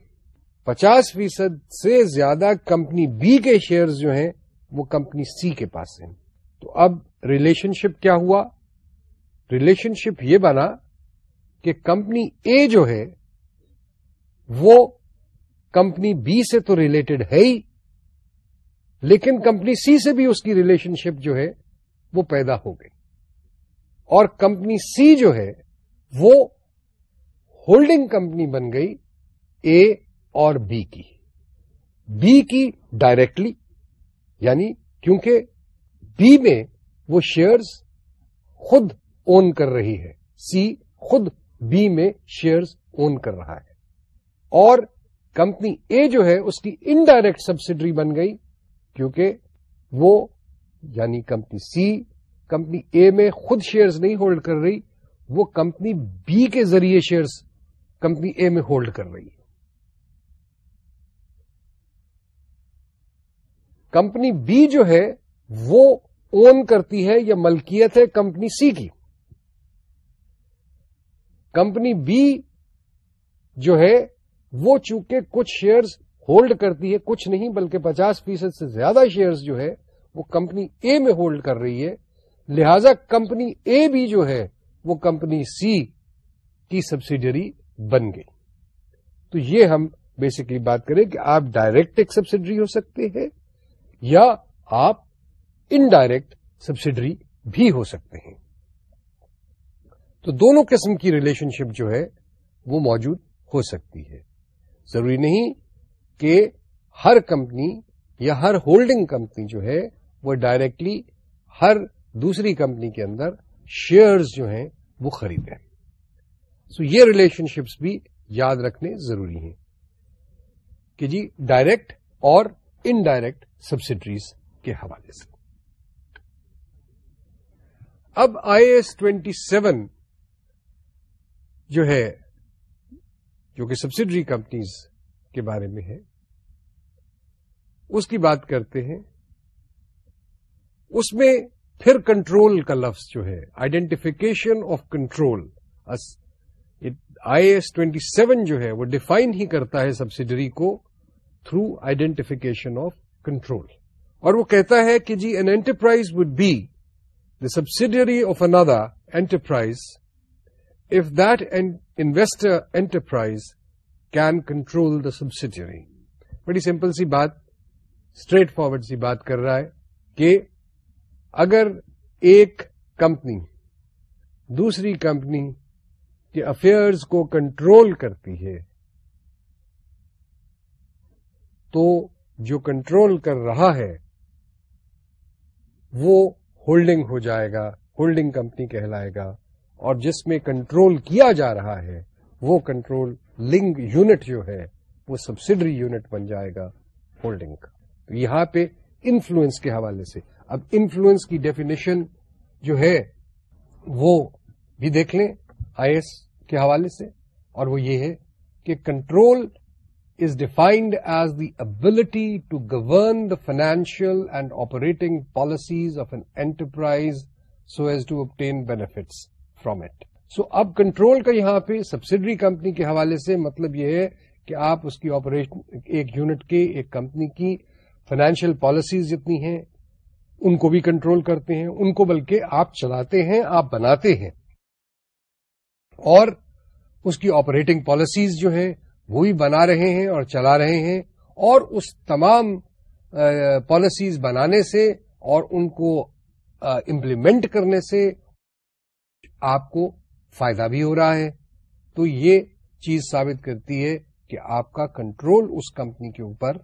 پچاس فیصد سے زیادہ کمپنی بی کے شیئرز جو ہیں، وہ کمپنی سی کے پاس ہیں۔ تو اب ریلیشن شپ کیا ہوا؟ ریلیشن شپ یہ بنا کہ کمپنی اے جو ہے، وہ کمپنی بی سے تو ریلیٹڈ ہے ہی، لیکن کمپنی سی سے بھی اس کی ریلیشن شپ جو ہے، وہ پیدا ہو گئی۔ اور کمپنی سی جو ہے، وہ ہولڈنگ کمپنی بن گئی اے اور بی کی۔ بی کی ڈائریکٹلی یعنی کیونکہ بی میں وہ شیئرز خود اون کر رہی ہے۔ سی خود بی میں شیئرز اون کر رہا ہے۔ اور کمپنی اے جو ہے، اس کی انڈائریکٹ سبسڈری بن گئی کیونکہ وہ یعنی کمپنی سی کمپنی اے میں خود شیئرز نہیں ہولڈ کر رہی، وہ کمپنی بی کے ذریعے شیئرز کمپنی اے میں ہولڈ کر رہی ہے۔ کمپنی بی جو ہے، وہ اون کرتی ہے یا ملکیت ہے کمپنی سی کی۔ کمپنی بی جو ہے، وہ چونکہ کچھ شیئرز ہولڈ کرتی ہے، کچھ نہیں بلکہ پچاس فیصد سے زیادہ شیئرز جو ہے، وہ کمپنی اے میں ہولڈ کر رہی ہے۔ لہذا کمپنی اے بھی جو ہے، وہ کمپنی سی کی سبسڈری بن گئی۔ تو یہ ہم بیسکلی بات کریں کہ آپ ڈائریکٹ ایک سبسڈری ہو سکتے ہیں یا آپ انڈائریکٹ سبسڈری بھی ہو سکتے ہیں۔ تو دونوں قسم کی ریلیشن شپ جو ہے وہ موجود ہو سکتی ہے۔ ضروری نہیں کہ ہر کمپنی یا ہر ہولڈنگ کمپنی جو ہے وہ ڈائریکٹلی ہر دوسری کمپنی کے اندر شیئرز جو ہیں وہ خریدیں سو so یہ ریلیشن شپس بھی یاد رکھنے ضروری ہیں کہ جی ڈائریکٹ اور انڈائریکٹ سبسڈریز کے حوالے سے۔ اب آئی ایس ٹوینٹی سیون جو ہے، جو کہ سبسڈری کمپنیز کے بارے میں ہے، اس کی بات کرتے ہیں۔ اس میں پھر کنٹرول کا لفظ جو ہے identification of control I S twenty seven جو ہے وہ ڈیفائن ہی کرتا ہے سبسڈری کو تھرو آئیڈینٹیفیکیشن آف کنٹرول اور وہ کہتا ہے کہ جی an enterprise would be the subsidiary of another enterprise if that investor enterprise can control the subsidiary بڑی سمپل سی بات اسٹریٹ فارورڈ سی بات کر رہا ہے کہ اگر ایک کمپنی دوسری کمپنی کے افیئرز کو کنٹرول کرتی ہے۔ تو جو کنٹرول کر رہا ہے، وہ ہولڈنگ ہو جائے گا، ہولڈنگ کمپنی کہلائے گا۔ اور جس میں کنٹرول کیا جا رہا ہے، وہ کنٹرول لنگ یونٹ جو ہے، وہ سبسڈری یونٹ بن جائے گا ہولڈنگ کا۔ تو یہاں پہ انفلوئنس کے حوالے سے۔ اب انفلوئنس کی ڈیفینیشن جو ہے، وہ بھی دیکھ لیں۔ آئی ایس کے حوالے سے، اور وہ یہ ہے کہ control is defined as the ability to govern the financial and operating policies of an enterprise so as to obtain benefits from it so اب کنٹرول کا یہاں پہ سبسڈری کمپنی کے حوالے سے مطلب یہ ہے کہ آپ اس کی آپریشن ایک یونٹ کے، ایک کمپنی کی فائنینشیل پالیسیز جتنی ہیں، ان کو بھی کنٹرول کرتے ہیں، ان کو بلکہ آپ چلاتے ہیں، آپ بناتے ہیں۔ اور اس کی آپریٹنگ پالیسیز جو ہیں وہ بھی بنا رہے ہیں اور چلا رہے ہیں اور اس تمام پالیسیز بنانے سے اور ان کو امپلیمنٹ کرنے سے آپ کو فائدہ بھی ہو رہا ہے۔ تو یہ چیز ثابت کرتی ہے کہ آپ کا کنٹرول اس کمپنی کے اوپر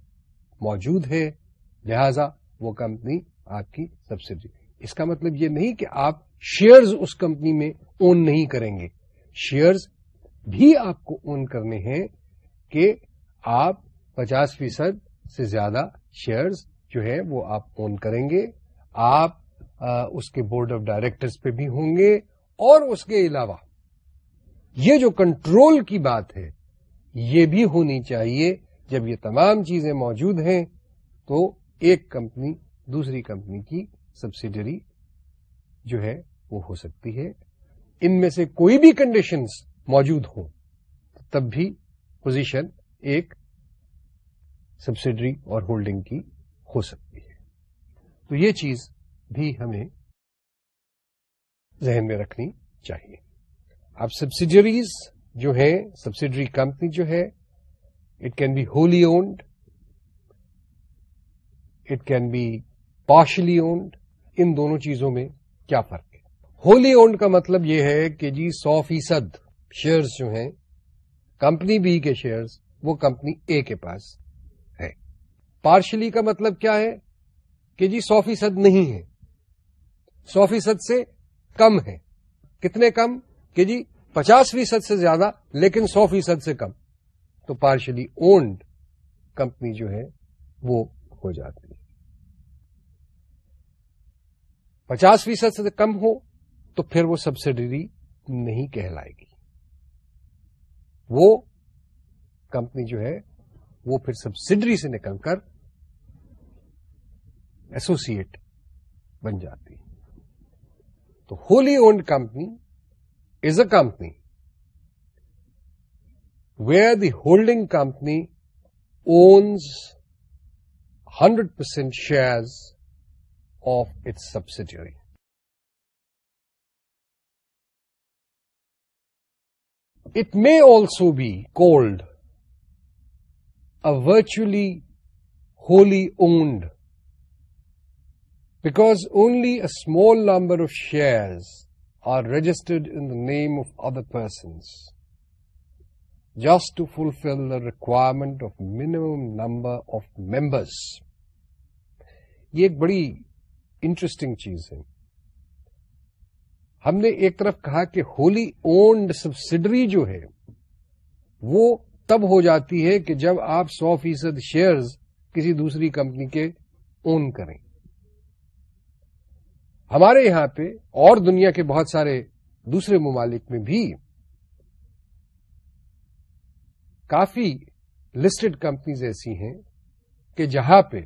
موجود ہے۔ لہذا وہ کمپنی آپ کی سبسڈی اس کا مطلب یہ نہیں کہ آپ شیئرز اس کمپنی میں اون نہیں کریں گے۔ شیئرز بھی آپ کو اون کرنے ہیں کہ آپ پچاس فیصد سے زیادہ شیئرز جو ہے وہ آپ اون کریں گے۔ آپ اس کے بورڈ آف ڈائریکٹرز پہ بھی ہوں گے اور اس کے علاوہ یہ جو کنٹرول کی بات ہے، یہ بھی ہونی چاہیے۔ جب یہ تمام چیزیں موجود ہیں تو ایک کمپنی، دوسری کمپنی کی سبسڈری جو ہے وہ ہو سکتی ہے۔ ان میں سے کوئی بھی کنڈیشنز موجود ہوں، تب بھی پوزیشن ایک سبسڈری اور ہولڈنگ کی ہو سکتی ہے۔ تو یہ چیز بھی ہمیں ذہن میں رکھنی چاہیے۔ اب سبسڈریز جو ہیں سبسڈری کمپنی جو ہے it can be wholly owned it can be partially owned ان دونوں چیزوں میں کیا فرق؟ ہولی اونڈ کا مطلب یہ ہے کہ جی سو فیصد شیئرز جو ہیں، کمپنی بی کے شیئرز وہ کمپنی اے کے پاس ہے۔ پارشلی کا مطلب کیا ہے؟ کہ جی سو فیصد نہیں ہے۔ سو فیصد سے کم ہے۔ کتنے کم؟ کہ جی پچاس فیصد سے زیادہ، لیکن سو فیصد سے کم۔ تو پارشلی اونڈ کمپنی جو ہے، وہ ہو جاتی ہے۔ پچاس فیصد سے کم ہو تو پھر وہ سبسڈری نہیں کہلائے گی۔ وہ کمپنی جو ہے، وہ پھر سبسڈری سے نکل کر ایسوسیٹ بن جاتی۔ تو wholly owned company is a company where the holding company owns hundred percent shares of its subsidiary It may also be called a virtually wholly owned because only a small number of shares are registered in the name of other persons just to fulfill the requirement of minimum number of members. یہ ایک بڑی interesting چیز ہے ہم نے ایک طرف کہا کہ ہولی اونڈ سبسڈری جو ہے، وہ تب ہو جاتی ہے کہ جب آپ سو فیصد شیئرز کسی دوسری کمپنی کے اون کریں۔ ہمارے یہاں پہ اور دنیا کے بہت سارے دوسرے ممالک میں بھی کافی لسٹڈ کمپنیز ایسی ہیں کہ جہاں پہ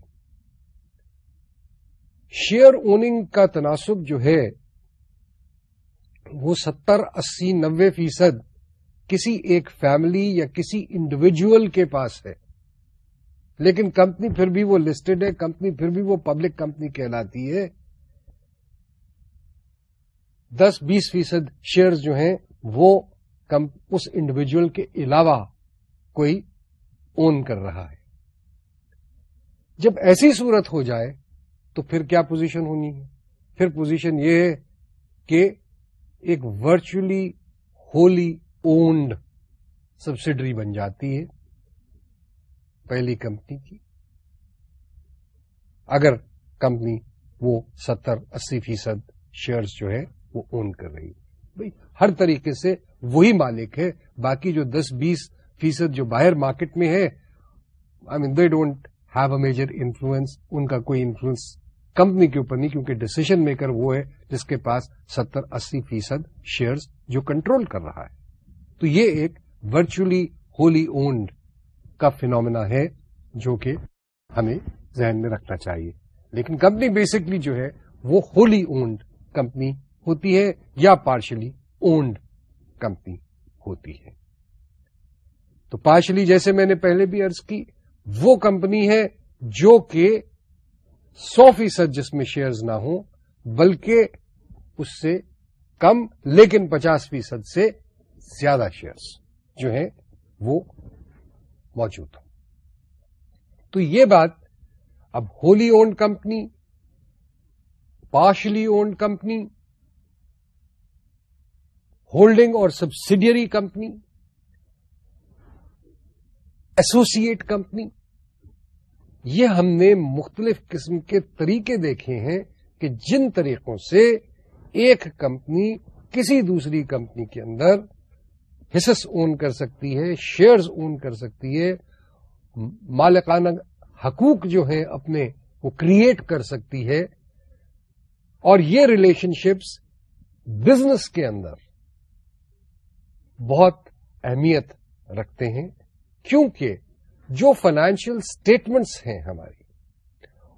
شیئر اوننگ کا تناسب جو ہے وہ ستر اسی نوے فیصد کسی ایک فیملی یا کسی انڈیویجل کے پاس ہے۔ لیکن کمپنی پھر بھی وہ لسٹڈ ہے، کمپنی پھر بھی وہ پبلک کمپنی کہلاتی ہے۔ دس بیس فیصد شیئرز جو ہیں، وہ اس انڈیویجل کے علاوہ کوئی اون کر رہا ہے۔ جب ایسی صورت ہو جائے تو پھر کیا پوزیشن ہونی ہے؟ پھر پوزیشن یہ ہے کہ ایک ورچولی ہولی اونڈ سبسڈری بن جاتی ہے پہلی کمپنی کی۔ اگر کمپنی وہ ستر اسی فیصد شیئرز جو ہے وہ اون کر رہی بھائی، ہر طریقے سے وہی مالک ہے، باقی جو دس بیس فیصد جو باہر مارکیٹ میں ہے I mean they don't have a major influence ان کا کوئی انفلوئنس کمپنی کے اوپر نہیں، کیونکہ ڈسیزن میکر وہ ہے جس کے پاس ستر اسی فیصد شیئرز جو کنٹرول کر رہا ہے۔ تو یہ ایک ورچولی ہولی اونڈ کا فینومینا ہے جو کہ ہمیں ذہن میں رکھنا چاہیے۔ لیکن کمپنی بیسکلی جو ہے وہ ہولی اونڈ کمپنی ہوتی ہے یا پارشلی اونڈ کمپنی ہوتی ہے۔ تو پارشلی جیسے میں نے پہلے بھی ارض کی، وہ کمپنی ہے جو کہ سو فیصد جس میں شیئرز نہ ہوں، بلکہ اس سے کم، لیکن پچاس فیصد سے زیادہ شیئرز جو ہیں، وہ موجود ہوں۔ تو یہ بات، اب wholly owned company partially owned company holding اور سبسڈیری کمپنی ایسوسیٹ کمپنی یہ ہم نے مختلف قسم کے طریقے دیکھے ہیں کہ جن طریقوں سے ایک کمپنی کسی دوسری کمپنی کے اندر حصص اون کر سکتی ہے شیئرز اون کر سکتی ہے، مالکانہ حقوق جو ہیں اپنے وہ کریٹ کر سکتی ہے اور یہ ریلیشن شپس بزنس کے اندر بہت اہمیت رکھتے ہیں۔ کیونکہ جو فائنینشیل اسٹیٹمنٹس ہیں ہماری،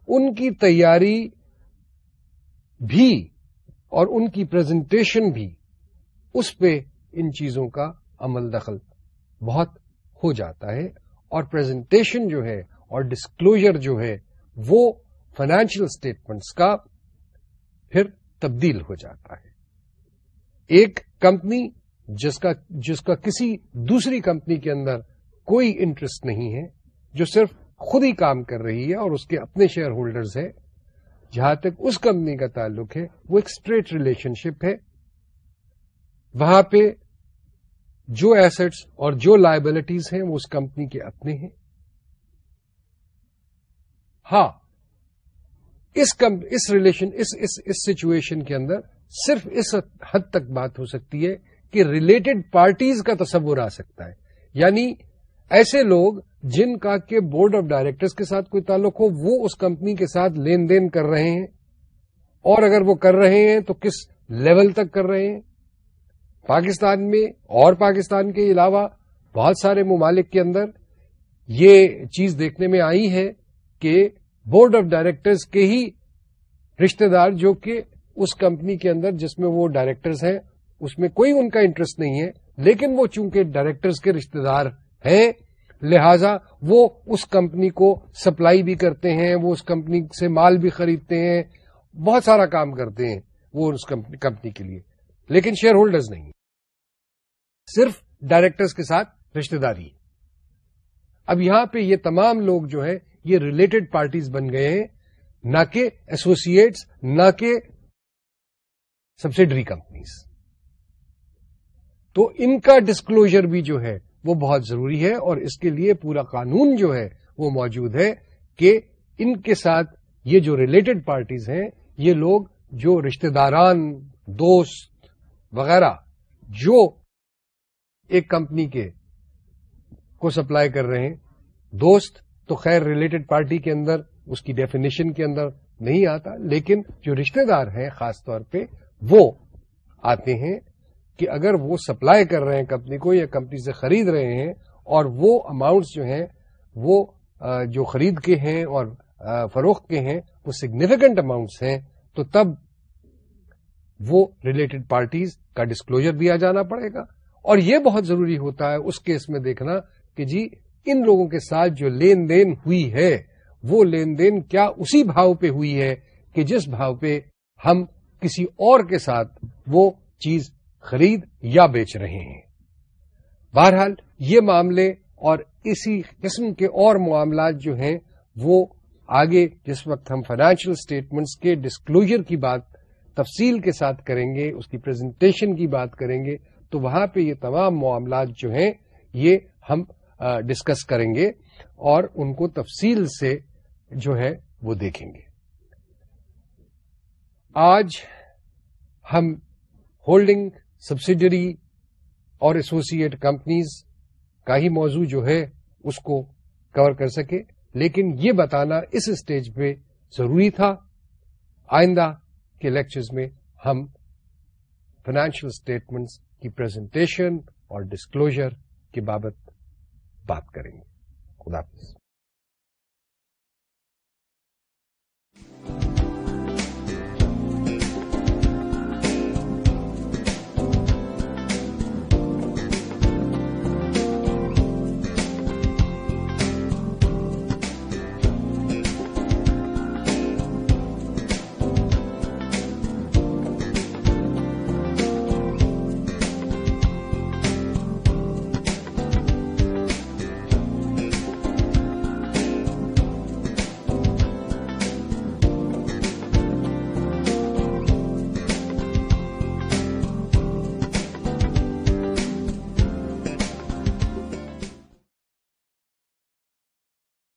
ان کی تیاری بھی اور ان کی پریزنٹیشن بھی اس پہ ان چیزوں کا عمل دخل بہت ہو جاتا ہے اور پریزنٹیشن جو ہے اور ڈسکلوجر جو ہے وہ فائنینشیل اسٹیٹمنٹس کا پھر تبدیل ہو جاتا ہے۔ ایک کمپنی جس کا جس کا کسی دوسری کمپنی کے اندر کوئی انٹرسٹ نہیں ہے، جو صرف خود ہی کام کر رہی ہے اور اس کے اپنے شیئر ہولڈرز ہیں جہاں تک اس کمپنی کا تعلق ہے، وہ ایک اسٹریٹ ریلیشن شپ ہے۔ وہاں پہ جو ایسٹس اور جو لائبلٹیز ہیں، وہ اس کمپنی کے اپنے ہیں۔ ہاں اس اس ریلیشن اس اس اس سچویشن کے اندر صرف اس حد تک بات ہو سکتی ہے کہ ریلیٹڈ پارٹیز کا تصور آ سکتا ہے۔ یعنی ایسے لوگ جن کا کہ بورڈ آف ڈائریکٹرز کے ساتھ کوئی تعلق ہو، وہ اس کمپنی کے ساتھ لین دین کر رہے ہیں۔ اور اگر وہ کر رہے ہیں تو کس لیول تک کر رہے ہیں؟ پاکستان میں اور پاکستان کے علاوہ بہت سارے ممالک کے اندر یہ چیز دیکھنے میں آئی ہے کہ بورڈ آف ڈائریکٹرز کے ہی رشتہ دار جو کہ اس کمپنی کے اندر جس میں وہ ڈائریکٹرز ہیں، اس میں کوئی ان کا انٹرسٹ نہیں ہے، لیکن وہ چونکہ ڈائریکٹرز کے رشتہ دار ہیں لہذا وہ اس کمپنی کو سپلائی بھی کرتے ہیں، وہ اس کمپنی سے مال بھی خریدتے ہیں۔ بہت سارا کام کرتے ہیں وہ اس کمپنی کے لیے۔ لیکن شیئر ہولڈرز نہیں۔ صرف ڈائریکٹرز کے ساتھ رشتے داری۔ اب یہاں پہ یہ تمام لوگ جو ہیں، یہ ریلیٹڈ پارٹیز بن گئے ہیں۔ نہ کہ ایسوسیٹس نہ کہ سبسڈری کمپنیز تو ان کا ڈسکلوجر بھی جو ہے وہ بہت ضروری ہے اور اس کے لیے پورا قانون جو ہے وہ موجود ہے کہ ان کے ساتھ یہ جو ریلیٹڈ پارٹیز ہیں، یہ لوگ جو رشتہ داران، دوست وغیرہ، جو ایک کمپنی کے کو سپلائی کر رہے ہیں، دوست تو خیر ریلیٹڈ پارٹی کے اندر، اس کی ڈیفینیشن کے اندر نہیں آتا، لیکن جو رشتہ دار ہیں خاص طور پہ وہ آتے ہیں کہ اگر وہ سپلائی کر رہے ہیں کمپنی کو یا کمپنی سے خرید رہے ہیں اور وہ اماؤنٹس جو ہیں، وہ جو خرید کے ہیں اور فروخت کے ہیں، وہ سگنیفیکنٹ اماؤنٹس ہیں، تو تب وہ ریلیٹڈ پارٹیز کا ڈسکلوجر دیا جانا پڑے گا۔ اور یہ بہت ضروری ہوتا ہے اس کیس میں دیکھنا کہ جی ان لوگوں کے ساتھ جو لین دین ہوئی ہے، وہ لین دین کیا اسی بھاؤ پہ ہوئی ہے کہ جس بھاؤ پہ ہم کسی اور کے ساتھ وہ چیز خرید یا بیچ رہے ہیں۔ بہرحال یہ معاملے اور اسی قسم کے اور معاملات جو ہیں، وہ آگے جس وقت ہم فائنینشیل اسٹیٹمنٹس کے ڈسکلوجر کی بات تفصیل کے ساتھ کریں گے، اس کی پریزنٹیشن کی بات کریں گے، تو وہاں پہ یہ تمام معاملات جو ہیں، یہ ہم ڈسکس کریں گے اور ان کو تفصیل سے جو ہے، وہ دیکھیں گے۔ آج ہم ہولڈنگ سبسڈری اور ایسوسیٹ کمپنیز کا ہی موضوع جو ہے اس کو کور کر سکے۔ لیکن یہ بتانا اس اسٹیج پہ ضروری تھا۔ آئندہ کے لیکچرز میں ہم فائنینشیل اسٹیٹمنٹس کی پریزنٹیشن اور ڈسکلوجر کی بابت بات کریں گے۔ خدا حافظ۔